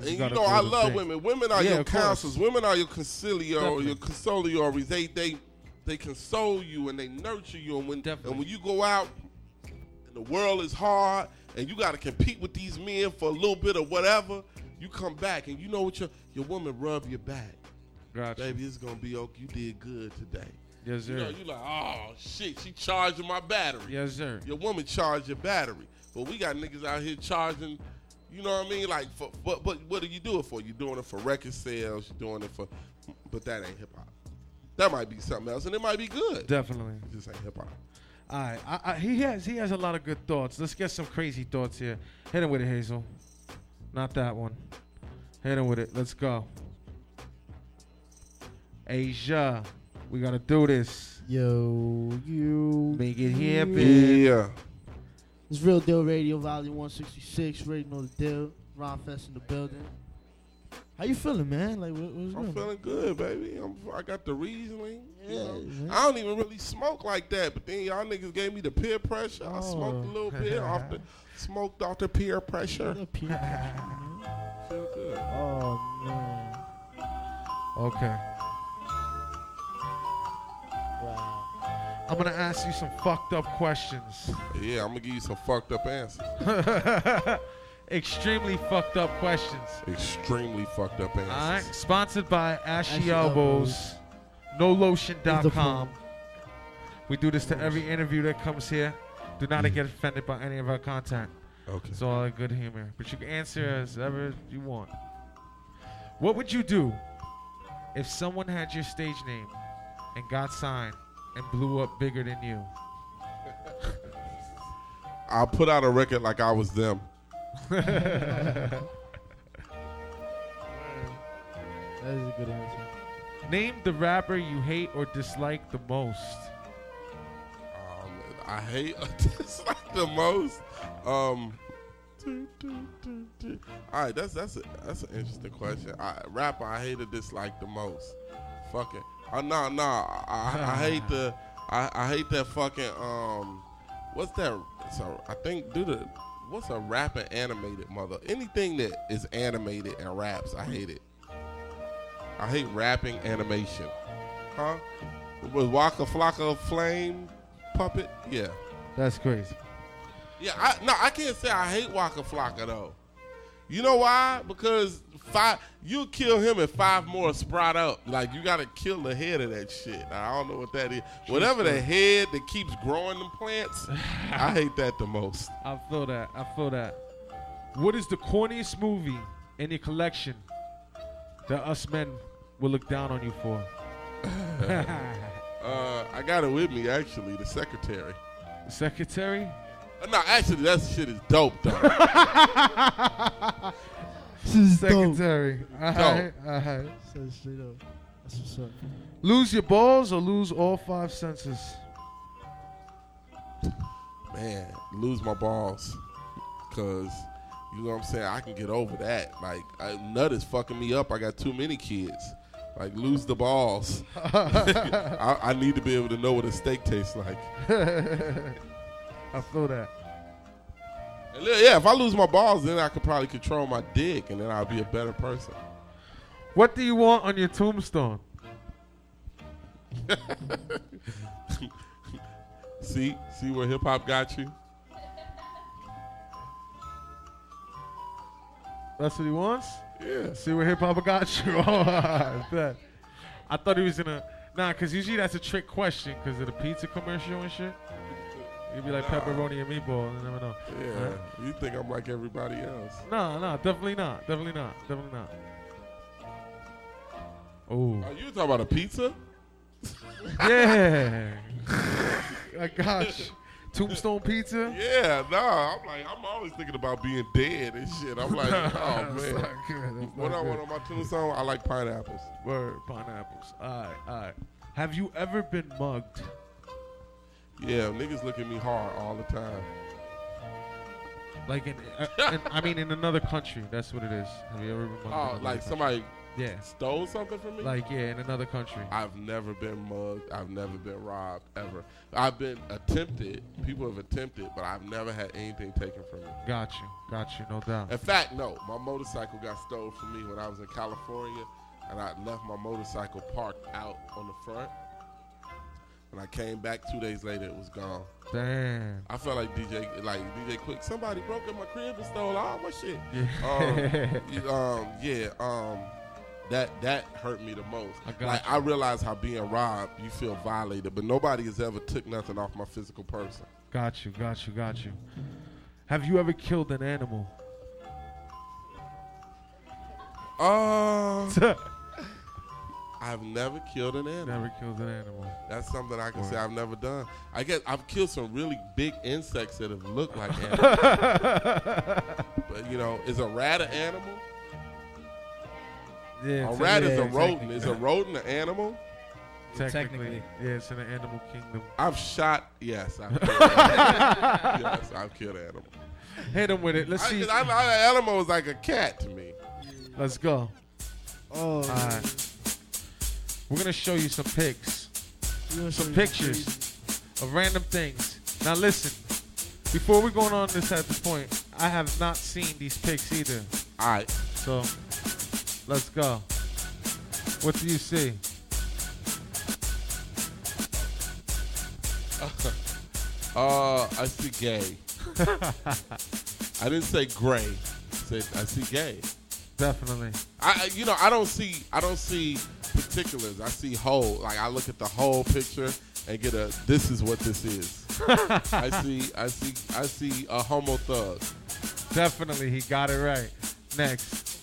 And you gotta know, I love thing. women. Women are Yeah, your of course. counselors. Women are your Definitely. your consoliories. They they they console you and they nurture you. And when Definitely. and when you go out and the world is hard and you got to compete with these men for a little bit of whatever, you come back and you know what your your woman rub your back. Gotcha. Baby, it's gonna be okay. You did good today. Yes, sir. You know, you like, oh shit, she charging my battery. Yes, sir. Your woman charged your battery. But we got niggas out here charging, you know what I mean? Like, for, but but what do you do it for? You're doing it for record sales? You're doing it for? But that ain't hip hop. That might be something else, and it might be good. Definitely. It just ain't hip hop. All right, I, I, he has he has a lot of good thoughts. Let's get some crazy thoughts here. Hit him with it, Hazel. Not that one. Hit him with it. Let's go. Asia, we gotta do this. Yo, you. Make it happen. Yeah. It's Real Deal Radio, Volume 166. Ready know the deal. Rhymefest in the building. How you feeling, man? Like, what, what's I'm good? feeling good, baby. I'm, I got the Riesling. You Yeah, know? I don't even really smoke like that, but then y'all niggas gave me the peer pressure. I oh. smoked a Oh. little [LAUGHS] bit off the smoked off the peer pressure. Yeah, Pete, man. Feel good. Oh man. Okay. I'm gonna ask you some fucked up questions. Yeah, I'm gonna give you some fucked up answers. [LAUGHS] Extremely fucked up questions. Extremely fucked up answers. All right. Sponsored by Ashy, Ashy Elbows, Is NoLotion.com. We do this to every interview that comes here. Do not get offended by any of our content. Okay. It's all in good humor. But you can answer as ever you want. What would you do if someone had your stage name and got signed and blew up bigger than you? [LAUGHS] I'll put out a record like I was them. [LAUGHS] That is a good answer. Name the rapper you hate or dislike the most. Um, I hate this [LAUGHS] like the most. Um, all right, that's that's a, that's an interesting question. I, rapper I hate or dislike the most. Fucking, oh no no, I, I hate the I, I hate that fucking um, what's that? So I think do the what's a rapper animated mother? Anything that is animated and raps, I hate it. I hate rapping animation. Huh? Was Waka Flocka Flame puppet? Yeah. That's crazy. Yeah, I no, I can't say I hate Waka Flocka though. You know why? Because five you kill him and five more sprout up. Like you gotta kill the head of that shit. I don't know what that is. Whatever the head that keeps growing them plants, I [LAUGHS] hate that the most. I feel that. I feel that. What is the corniest movie in your collection that us men will look down on you for? [LAUGHS] Uh, I got it with me actually, the secretary. The Secretary? Uh, No, actually that shit is dope though. [LAUGHS] This is dope. Secretary. All right. All right. Says straight up. That's what's up. Lose your balls or lose all five senses? man, lose my balls. Cause you know what I'm saying? I can get over that. Like I, nut is fucking me up. I got too many kids. Like lose the balls. [LAUGHS] [LAUGHS] I, I need to be able to know what a steak tastes like. I feel that. And yeah, if I lose my balls, then I could probably control my dick, and then I'll be a better person. What do you want on your tombstone? [LAUGHS] See, see where hip hop got you. That's what he wants? Yeah. See where hip hop got you? [LAUGHS] Oh, I thought he was gonna. Nah, because usually that's a trick question because of the pizza commercial and shit. You'd be like Nah. pepperoni and meatball. You never know. Yeah, Right? you think I'm like everybody else? No, no, definitely not. Definitely not. Definitely not. Oh. Are you talking about a pizza? [LAUGHS] Yeah. [LAUGHS] I gosh. Tombstone pizza? Yeah, nah. I'm like, I'm always thinking about being dead and shit. I'm like, [LAUGHS] oh man. What I want on my tombstone, I like pineapples. Word, pineapples. Alright, alright. Have you ever been mugged? Yeah, niggas look at me hard all the time. Like in, uh, in I mean in another country, that's what it is. Have you ever been mugged? Oh, like country? somebody Yeah. Stole something from me? Like yeah, in another country. I've never been mugged. I've never been robbed ever. I've been attempted. People have attempted, but I've never had anything taken from me. Got you. Got you. No doubt. In fact, no. My motorcycle got stolen from me when I was in California, and I left my motorcycle parked out on the front. When I came back two days later, it was gone. Damn. I felt like DJ, like DJ Quik. Somebody broke in my crib and stole all my shit. Yeah. Um, [LAUGHS] um, yeah. Um, that that hurt me the most. I got like you. I realized how being robbed, you feel violated, but nobody has ever took nothing off my physical person. Got you. Got you. Got you. Have you ever killed an animal? Uh, [LAUGHS] I've never killed an animal. Never killed an animal. That's something I can Word. say I've never done. I guess I've killed some really big insects that have looked like [LAUGHS] animals. but you know, is a rat an animal? Yeah. A te- rat yeah, is a rodent. Is a rodent an animal? Technically, Technically. yeah, it's in the animal kingdom. I've shot. Yes, I've killed [LAUGHS] animals. yes, I've killed animals. Hit him with it. Let's I, see. 'cause I, I, an animal is like a cat to me. Let's go. Oh, All right. We're gonna show you some pics, you wanna show some pictures of random things. Now listen. Before we going on this at this point, I have not seen these pics either. All right. So let's go. What do you see? [LAUGHS] Uh, I see gay. [LAUGHS] I didn't say gray. I said I see gay. Definitely. I, I- you know, I don't see, I don't see particulars. I see whole. Like I look at the whole picture and get a. This is what this is. [LAUGHS] I see, I see, I see a homo thug. Definitely, he got it right. Next.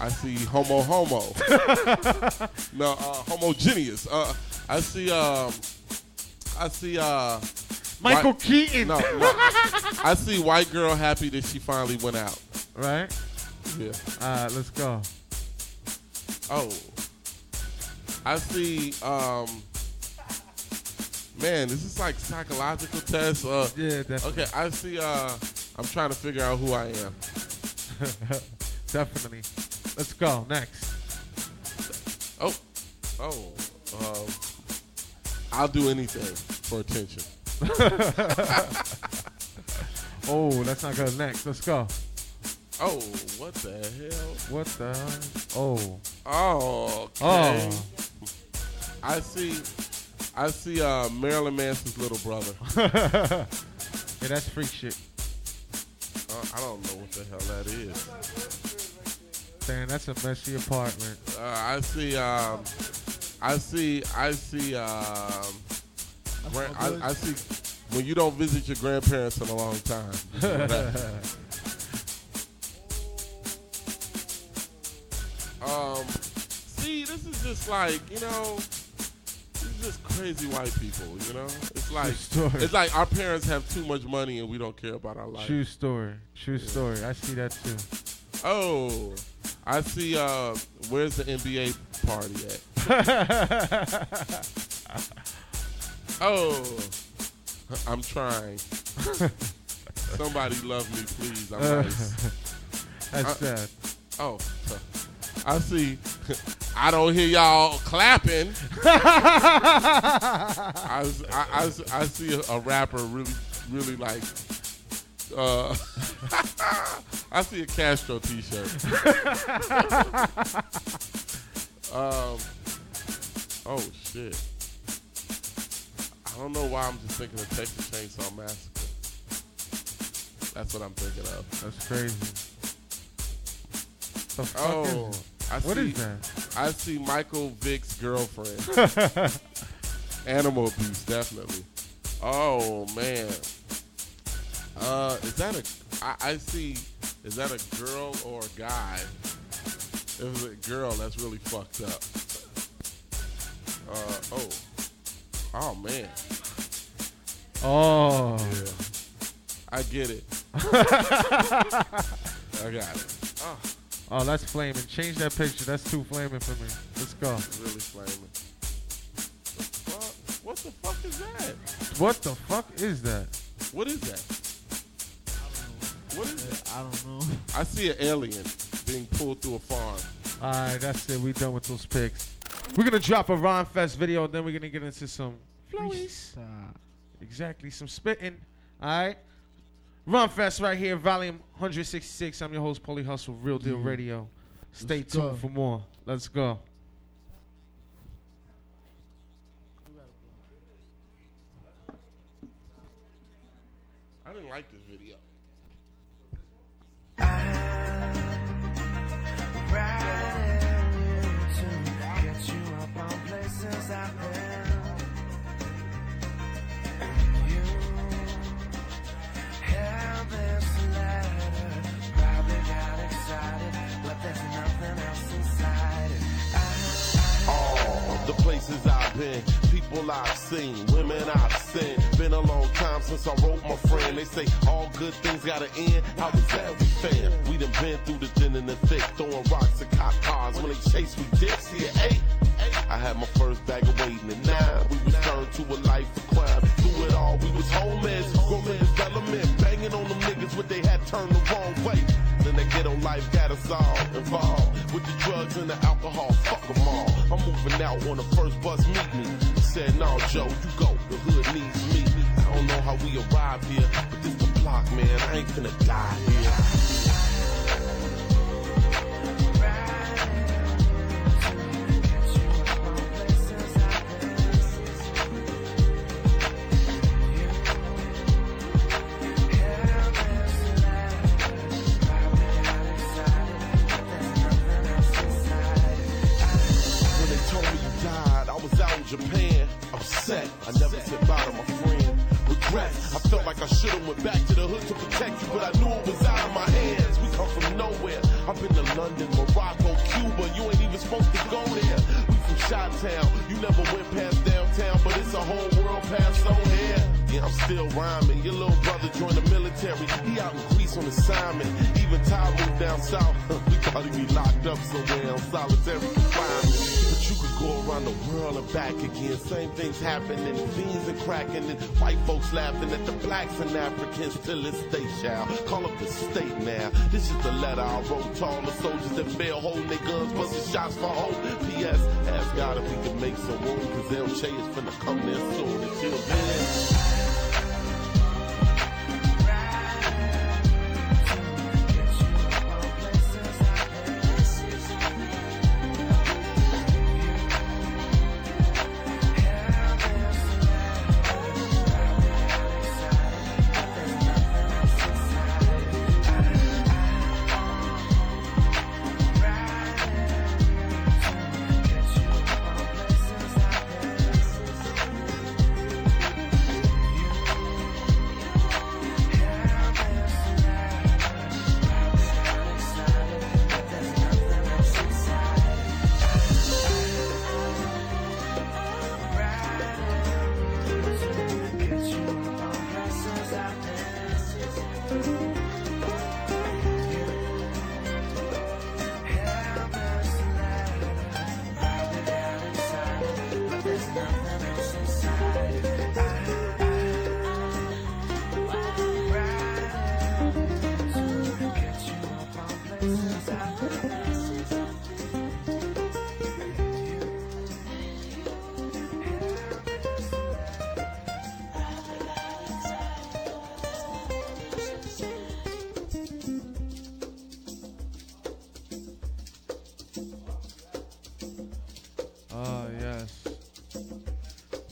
I see homo homo. [LAUGHS] no, uh, homogeneous. Uh, I see, um, I see, uh, Michael white- Keaton. No, no. [LAUGHS] I see white girl happy that she finally went out. Right? Yeah. All right, let's go. Oh. I see um Man, this is like psychological test. Uh Yeah, definitely. Okay, I see uh I'm trying to figure out who I am. [LAUGHS] Definitely. Let's go. Next. Oh. Oh. Um I'll do anything for attention. [LAUGHS] Oh, that's not good. Next. Let's go. Oh, what the hell? What the? Oh. Oh, okay. Oh. I see I see uh Marilyn Manson's little brother. [LAUGHS] yeah, that's freak shit. Uh, I don't know what the hell that is. Damn, that's a messy apartment. Uh, I see. Um, I see. I see. Um, gran- I, I see. When you don't visit your grandparents in a long time. This is what um, see, this is just like you know. Just crazy white people. You know, it's like it's like our parents have too much money and we don't care about our life. True story. True story. I see that too. Oh, I see. Uh, where's the NBA party at? [LAUGHS] oh, I'm trying. Somebody love me, please. I'm Uh, nice. [LAUGHS] That's Uh, sad. Oh, I see. I don't hear y'all clapping. I, I, I, I see a, rapper really, really like. Uh, [LAUGHS] I see a Castro T-shirt. [LAUGHS] um. Oh shit. I don't know why I'm just thinking of Texas Chainsaw Massacre. That's what I'm thinking of. That's crazy. Oh, I What see, is that? I see Michael Vick's girlfriend. [LAUGHS] Animal abuse, definitely. Oh man. Uh, is that a? I, I see. Is that a girl or a guy? If it's a girl, that's really fucked up. Uh oh. Oh man. Oh. Yeah. I get it. [LAUGHS] I got it. Oh, Oh, that's flaming. Change that picture. That's too flaming for me. Let's go. really flaming. The fuck? What the fuck is that? What the fuck is that? What is that? What is that? I don't know. I see an alien being pulled through a farm. All right, that's it. We done with those pics. We're gonna drop a Rhymefest video, then we're gonna get into some flowies. Exactly, some spitting. All right. Rhymefest right here, volume 166. I'm your host, Polly Hustle, Real Deal mm. Radio. Stay Let's tuned go. for more. Let's go. Been, people I've seen, women I've seen. Been a long time since I wrote my friend. They say all good things gotta end. How was every fan? We done been through the thin and the thick, throwing rocks at cop cars when they chase we dicks. Yeah, eight. I had my first bag of waiting and now We turned to a life of crime. It all, we was homies, growing development, banging on them niggas what they had turned the wrong way. Then the ghetto life got us all involved with the drugs and the alcohol. Fuck 'em all. I'm moving out on the first bus. Meet me. Said, "No, Joe, you go. The hood needs me." I don't know how we arrived here, but this the block, man. I ain't gonna die here. Japan, upset. I never said bye to my friend. Regret. I felt like I should have went back to the hood to protect you, but I knew it was out of my hands. We come from nowhere. I've been to London, Morocco, Cuba. You ain't even supposed to go there. We from Chi-Town. You never went past downtown, but it's a whole world past on here. Yeah, I'm still rhyming. Your little brother joined the military. He out in Greece on assignment. Even Ty moved down south. [LAUGHS] we thought he'd be locked up somewhere on solitary confinement. You could go around the world and back again. Same things happening. Fiends are cracking and white folks laughing at the blacks and Africans till this state, child. Call up the state now. This is the letter I wrote to all the soldiers that fell holding their guns, busting shots for hope. P.S. Ask God if we can make some room, cause Che is finna come there soon. Until then.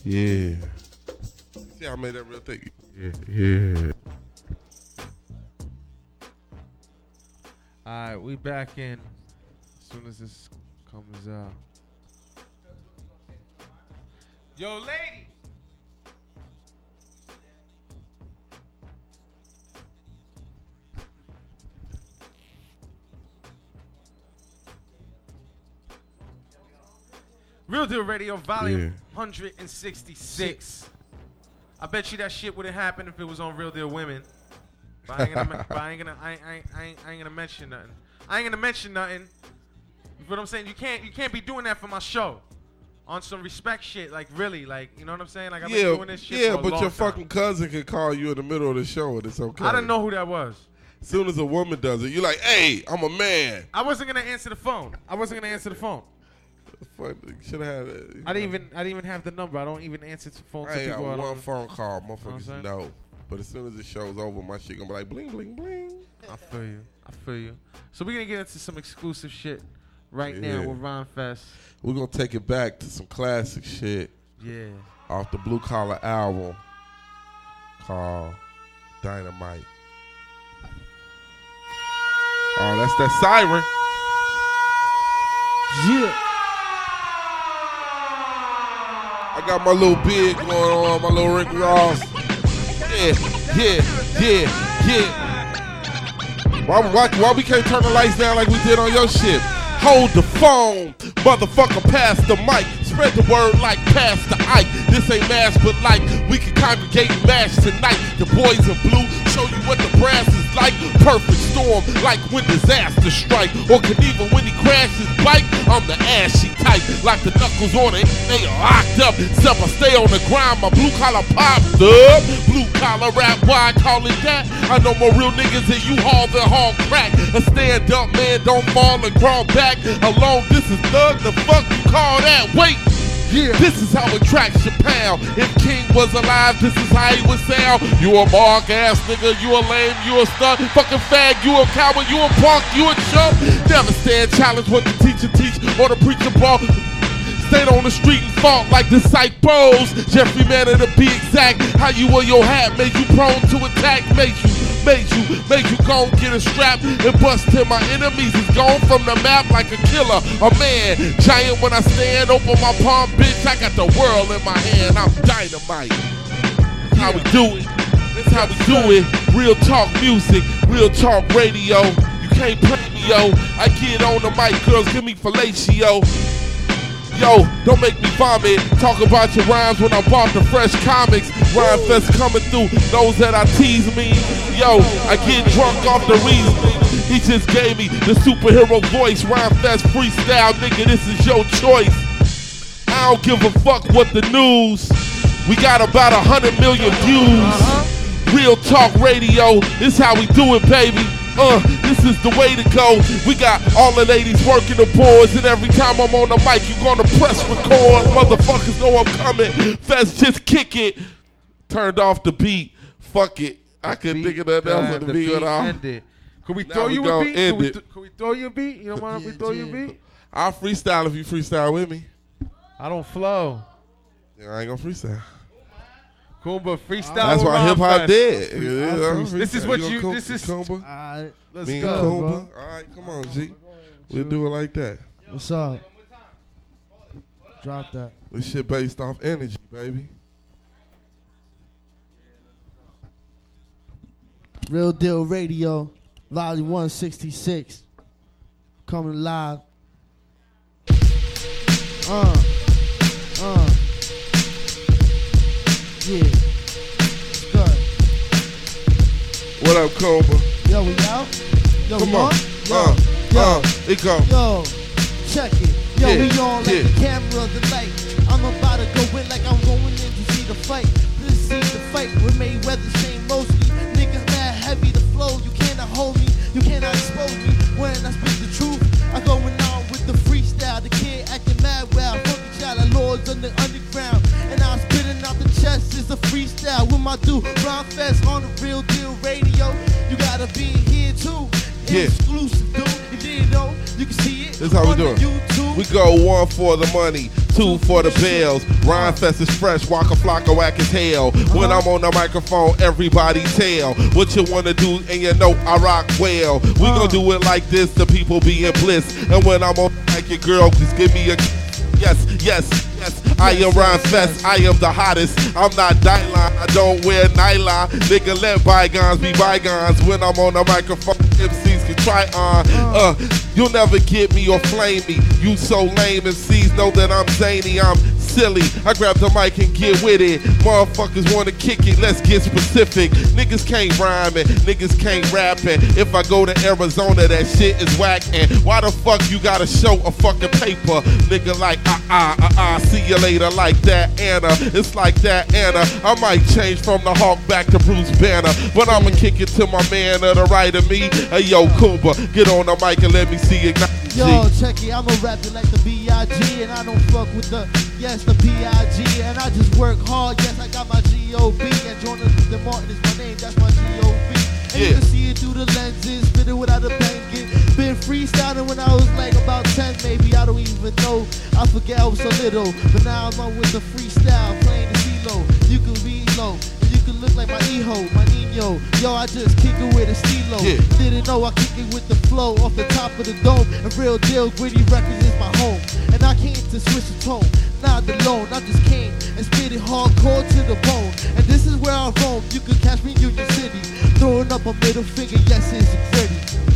Yeah. See how I made that real thick? Yeah, yeah. All right, we back in as soon as this comes out. Yo, lady. Real Deal Radio, volume Yeah. 166. I bet you that shit would have happened if it was on Real Deal Women. But I ain't gonna, [LAUGHS] but I ain't gonna, I ain't, I ain't, I ain't, I ain't gonna mention nothing. I ain't gonna mention nothing. You know what I'm saying? You can't, you can't be doing that for my show. On some respect shit, like really, like you know what I'm saying? Like I've been Yeah, doing this shit yeah, for a but your time. fucking cousin could call you in the middle of the show and it's okay. I didn't know who that was. soon as a woman does it, you're like, hey, I'm a man. I wasn't gonna answer the phone. I wasn't gonna answer the phone. Should have had it. I didn't even. I didn't even have the number. I don't even answer the phone I to ain't people. I uh, got don't- one phone call, Know motherfuckers saying? know. But as soon as the show's over, my shit gonna be like bling bling bling. I feel you. I feel you. So we're gonna get into some exclusive shit right now with Rhymefest. We're gonna take it back to some classic shit Yeah. off the Blue Collar album called Dynamite. Oh, that's that siren. Yeah. I got my little beard going on, my little Rick Ross. Yeah, yeah, yeah, yeah. Why, why, why we can't turn the lights down like we did on your shit? Hold the phone, motherfucker, pass the mic. Spread the word like Pastor Ike. This ain't mass, but like we can congregate and mash tonight. The boys in blue show you what the brass is like. Perfect storm, like when disaster strike. Or can even when he crashes bike. I'm the ashy type, like the knuckles on it. They locked up. Except I stay on the grind. My blue collar popped up. Blue collar rap, why I call it that? I know more real niggas than you haul than haul crack. A stand up man, don't fall and crawl back. Alone, this is thug. The fuck call that? Wait. Yeah. This is how it tracks your pound. If King was alive, this is how he would sound. You a mark ass nigga, you a lame, you a stud, fucking fag, you a coward, you a punk, you a chump. Never stand challenge what the teacher teach or the preacher brought. Stayed on the street and fought like disciples. Jeffery Manor to be exact. How you wear your hat made you prone to attack. Made you, made you, made you go get a strap and bust till my enemies is gone from the map like a killer. A man, giant when I stand. Open my palm, bitch. I got the world in my hand. I'm dynamite. That's how we do it. That's how we do it. Real talk music, real talk radio. You can't play me, yo. I get on the mic, girls, give me fellatio. Yo, don't make me vomit. Talk about your rhymes when I'm bought the fresh comics. Rhymefest coming through. Those that I tease me. Yo, I get drunk off the reasoning. He just gave me the superhero voice. Rhymefest freestyle, nigga. This is your choice. I don't give a fuck what the news. We got about a hundred million views. Uh-huh. Real talk radio. This how we do it, baby. Uh, this is the way to go. We got all the ladies working the boards, and every time I'm on the mic, you gonna press record. Motherfuckers know I'm coming. Fest just kick it. Turned off the beat. Fuck it. I couldn't think of that else on the, beat at all. ended. Could we Now throw we you a beat? Could we, it. th- could we throw you a beat? You don't mind if we Yeah, throw you a beat? I'll freestyle if you freestyle with me. I don't flow. Yeah, I ain't gonna freestyle. Kumba freestyle. That's with why hip hop did. Yeah, This is what gonna you- this is- Kumba? Alright, let's Me and go, Kumba. bro. All right, come on, G. We'll do it like that. What's up? Drop that. This shit based off energy, baby. Real Deal Radio, Volume 166. Coming live. Uh. Uh. Yeah. Good. What up, Kumba? Yo, we out? Yo, Come we on. Yo, Uh, yo, uh, it go. yo. Check it. Yo, Yeah, we on like yeah. the camera, the light. I'm about to go in like I'm going in to see the fight. This is the fight with Mayweather, same mostly. Niggas mad heavy, the flow. You cannot hold me, you cannot expose me. When I speak the truth, I'm going on with the freestyle. The kid acting mad wild, funky child, of lords on the underground. And I'm spitting out the chest, it's a freestyle with my dude, Rhymefest on the real deal radio. You gotta be here too. Yeah. Exclusive, dude. You didn't know, you can see it. This how we do. YouTube. We go one for the money, two for the bells. Rhymefest is fresh, Waka Flocka whack as hell. When I'm on the microphone, everybody tell what you wanna do, and you know I rock well. We Uh. gonna do it like this, the people be in bliss. And when I'm on like your girl, just give me a yes, yes, yes. I am Rhymefest, I am the hottest. I'm not Dylon, I don't wear nylon. Nigga, let bygones be bygones. When I'm on the microphone, MCs can try on. Uh, you'll never get me or flame me. You so lame, MCs know that I'm zany. I'm silly. I grab the mic and get with it. Motherfuckers wanna kick it, let's get specific. Niggas can't rhyme and niggas can't rap if I go to Arizona, that shit is whack. And why the fuck you gotta show a fucking paper? Nigga like uh uh uh uh, see you later like that, Anna. It's like that, Anna. I might change from the Hawk back to Bruce Banner, but I'ma kick it to my man to the right of me. Hey yo, get on the mic and let me see it. Yo, check it, I'm a rapper like the B.I.G. And I don't fuck with the, yes, the P.I.G. And I just work hard, yes, I got my G.O.B. And Jonathan Martin is my name, that's my G.O.B. And you can see it through the lenses, it without a blanket. Been freestyling when I was like about 10, maybe, I don't even know. I forget I was so little, but now I'm on with the freestyle, playing the C-Lo. You can read low, and you can look like my Eho, my Nino. Yo, I just kick it with a stilo. Yeah. Didn't know I kick it with the flow off the top of the dome. A real deal, gritty records is my home. And I came to switch the tone, not alone. I just came and spit it hardcore to the bone. And this is where I roam. You can catch me in Union City, throwing up a middle finger. Yes, it's gritty.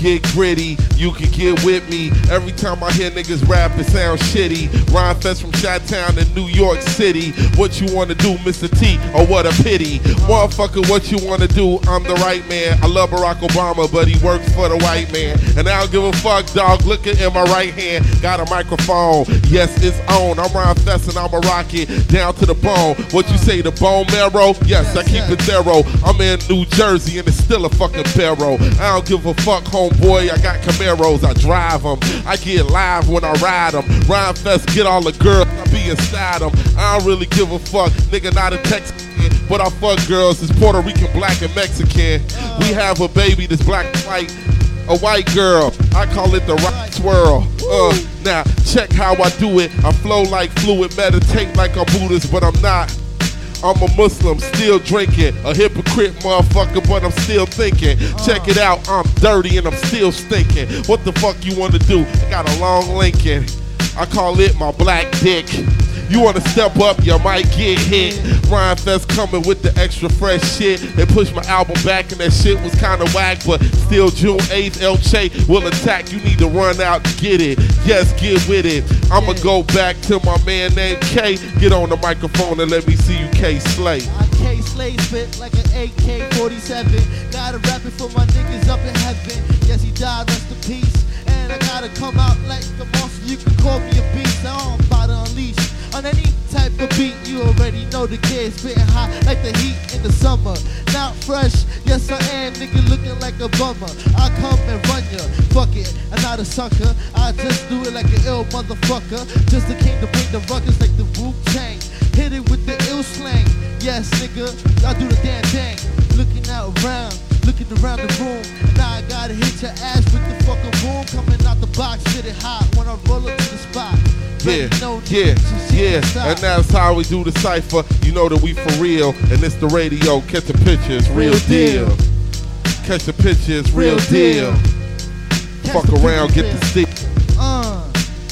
Get gritty, you can get with me. Every time I hear niggas rap, it sounds shitty. Rhymefest from Chi Town to New York City. What you wanna do, Mr. T? Oh, what a pity. Motherfucker, what you wanna do? I'm the right man. I love Barack Obama, but he works for the white man. And I don't give a fuck, dog. Look at in my right hand. Got a microphone. Yes, it's on. I'm Rhymefest and I'm a rocket down to the bone. What you say, the bone marrow? Yes, I keep it zero. I'm in New Jersey and it's still a fucking barrel. I don't give a fuck, homeboy. I got Camaros, I drive them. I get live when I ride them. Rhymefest, get all the girls, I be inside them. I don't really give a fuck, nigga, not a Texan. But I fuck girls, it's Puerto Rican, black, and Mexican. We have a baby that's black and white, a white girl. I call it the right swirl. Uh, now, check how I do it. I flow like fluid, meditate like a Buddhist, but I'm not. I'm a Muslim, still drinking. A hypocrite motherfucker, but I'm still thinking. Check it out, I'm dirty and I'm still stinking. What the fuck you wanna do? I got a long Lincoln. I call it my black dick. You wanna step up, you might get hit. Rhymefest coming with the extra fresh shit. They pushed my album back and that shit was kinda whack, but still June 8th, El Che will attack. You need to run out and get it. Yes, get with it. I'ma go back to my man named K. Get on the microphone and let me see you K Slay. I K Slay spit like an AK 47. Gotta rap it for my niggas up in heaven. Yes, he died, rest in peace. And I gotta come out like a monster. You can call me a beast. To unleash on any type of beat. You already know the kid spitting hot like the heat in the summer. Not fresh, yes I am. Nigga looking like a bummer. I come and run ya. Fuck it, I'm not a sucker. I just do it like an ill motherfucker. Just the king to bring the ruckus like the Wu Tang. Hit it with the ill slang. Yes, nigga, I do the damn thing. Looking out around, looking around the room. Now I gotta hit your ass with the fucking boom. Coming out the box, shit it hot when I roll up to the spot. Yeah, no yeah, yeah. And that's how we do the cipher. You know that we for real. And it's the radio. Catch a picture, it's real, Real deal. deal. Catch a picture, it's real, Real deal. deal. Fuck around, get the stick. Uh,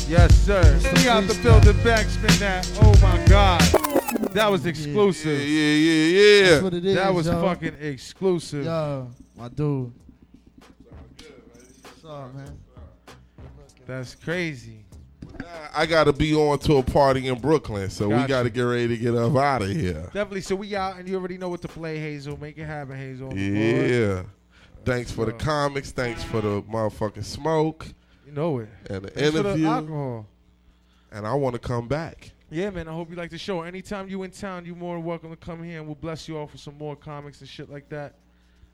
Yes, sir. We out the freestyle. building backspin that. Oh my God. That was exclusive. yeah, yeah, yeah. that's what it is. That was yo. fucking exclusive. Yo, my dude. What's up, man? That's crazy. I gotta be on to a party in Brooklyn, so we gotta get ready to get up out of here. Definitely. So we out, and you already know what to play, Hazel. Make it happen, Hazel. Yeah. Thanks for the comics. Thanks for the motherfucking smoke You know it. and the Thanks for the interview. alcohol. And I want to come back. Yeah, man. I hope you like the show. Anytime you in town, you more than welcome to come here, and we'll bless you all for some more comics and shit like that.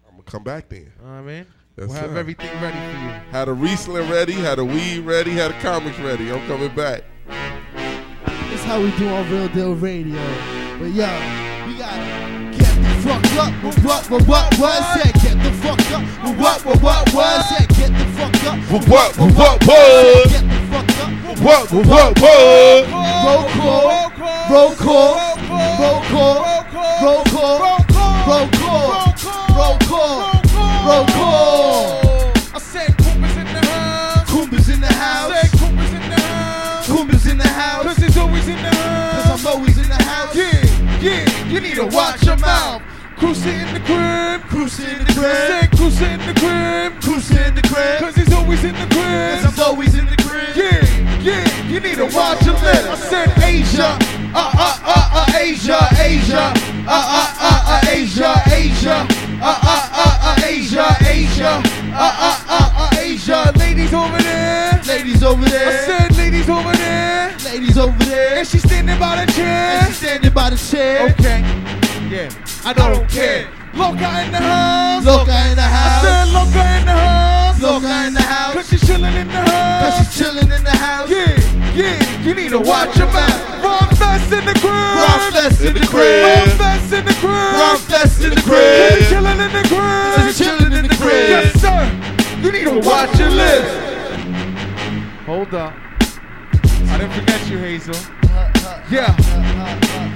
I'm gonna come back then. You know what I mean? Yes, we'll have sir. everything ready for you. Had a Riesling ready, had a weed ready, had a comics ready. I'm coming back. This how we do on Real Deal Radio. But yo, we gotta get the fuck up with what, what, what was said. Get the fuck up with what, what, what was said. Get the fuck up What, what, what, what, said. Get the fuck up with What, what, what, what? Roll call, roll call, roll call, roll call, roll call, roll call, roll call. I said Cooper's in the house. Kumba's in the I house. Cooper's in the house. Kumba's in the house. Cause he's always in the Cause. I'm always in the house. Yeah, yeah, you need to watch your mouth. Cruise in the crib. Cruise in the crib. in the crib. Cruise in the crib. Cause he's always in the crib. Cause I'm always in the crib. Yeah, yeah, you need to watch your lip. I said Asia, uh, uh, uh, uh, Asia, Asia, uh, uh, uh, uh, Asia, Asia, uh, uh, uh, uh, Asia, Asia, uh, uh, uh, uh, Asia. Ladies over there. Ladies over there. I said ladies over there. Ladies over there. And she's standing by the chair. she's standing by the chair. Okay, yeah, I don't care. Loca in the house. Loca in the house. I house. said Loca in the house. Loca in the house. Cause she's chilling in the house. Cause she's chilling in the house. Yeah, yeah, you need to watch your mouth. Ron Fest in the crib. Rhymefest in the Ron crib. Fest in the crib. Rhymefest in the Cause crib. he's chilling in the crib. Cause he's chilling in the crib. Yes, sir. You need to watch your lips. Hold up. I didn't forget you, Hazel. Yeah.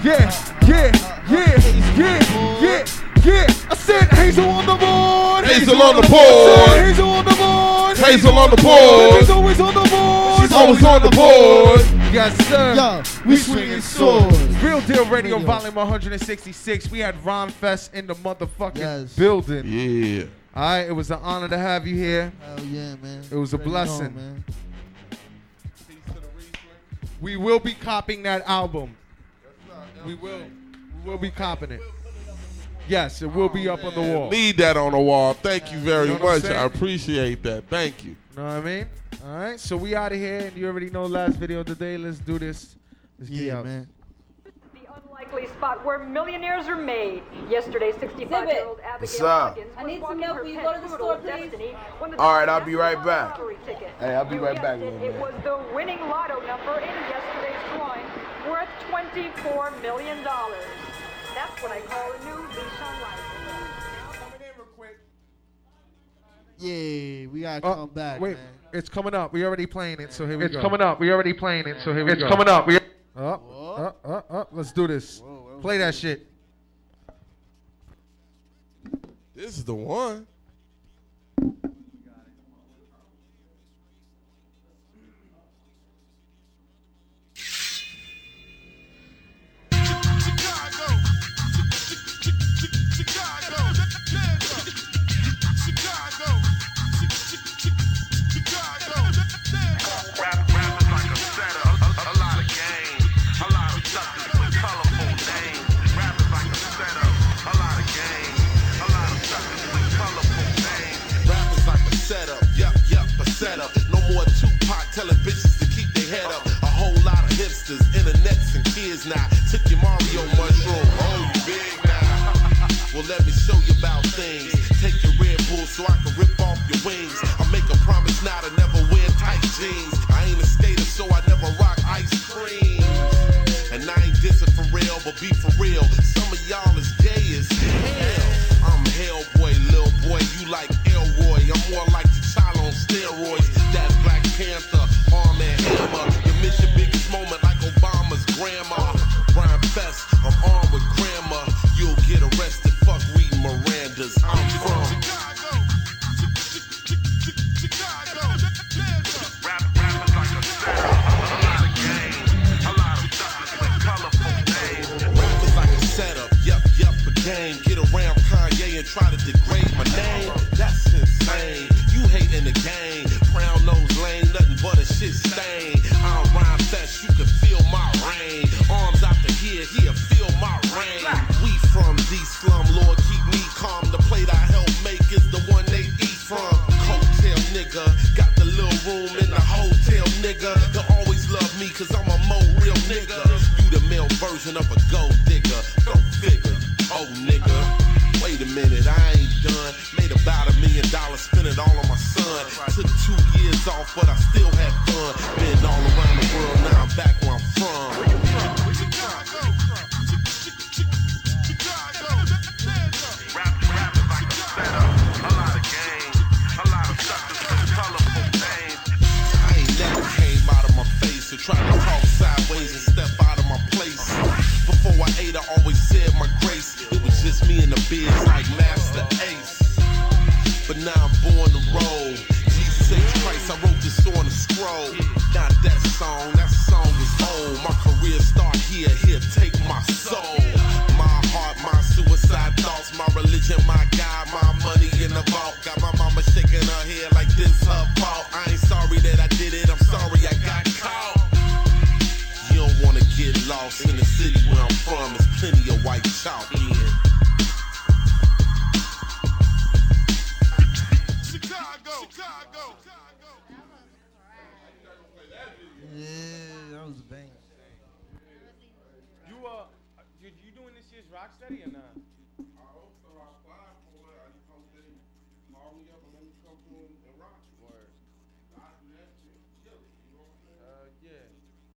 Yeah, yeah, yeah, yeah, yeah, yeah. I said Hazel on the board. Hazel on the I board. said Hazel on the board. Hazel on the board. She's always on the board. She's always on the board. Yes, sir. Yo, we swinging swords. Real Deal Radio, Radio. volume 166. We had Rhymefest in the motherfucking Yes. building. Yeah. All right, it was an honor to have you here. Hell yeah, man. It was a Bring blessing. on, man. We will be copying that album. We will. We will be copying it. Yes, it will be up on the wall. Need that on the wall. Thank you very You know what I'm much. saying? I appreciate that. Thank you. Know what I mean? All right, so we out of here, and you already know last video of the day. Let's do this. Let's get Yeah, out. man. The unlikely spot where millionaires are made. Yesterday, 65-year-old Abigail What's up? Hawkins I was need some walking milk. her Will you pet go to the poodle, store, please? Destiny, when the All right, I'll be right back. Lottery ticket. Hey, I'll be You right guessed back, It, little it man. was the winning lotto number in yesterday's drawing, worth $24 million. That's what I call a new leash on life. Yeah, we gotta Oh, come back, wait, man. it's coming up. We already playing it, so here we It's go. It's coming up. We already playing it, so here we It's go. It's coming up. We up, up, up, up. Let's do this. Play that shit. This is the one. And now. Took your Mario mushroom, oh, you big now. well, let me show you about things. Take your Red Bull so I can rip off your wings. I make a promise now to never wear tight jeans. I ain't a skater, so I never rock ice cream. And I ain't dissing for real, but be for real. Some of y'all is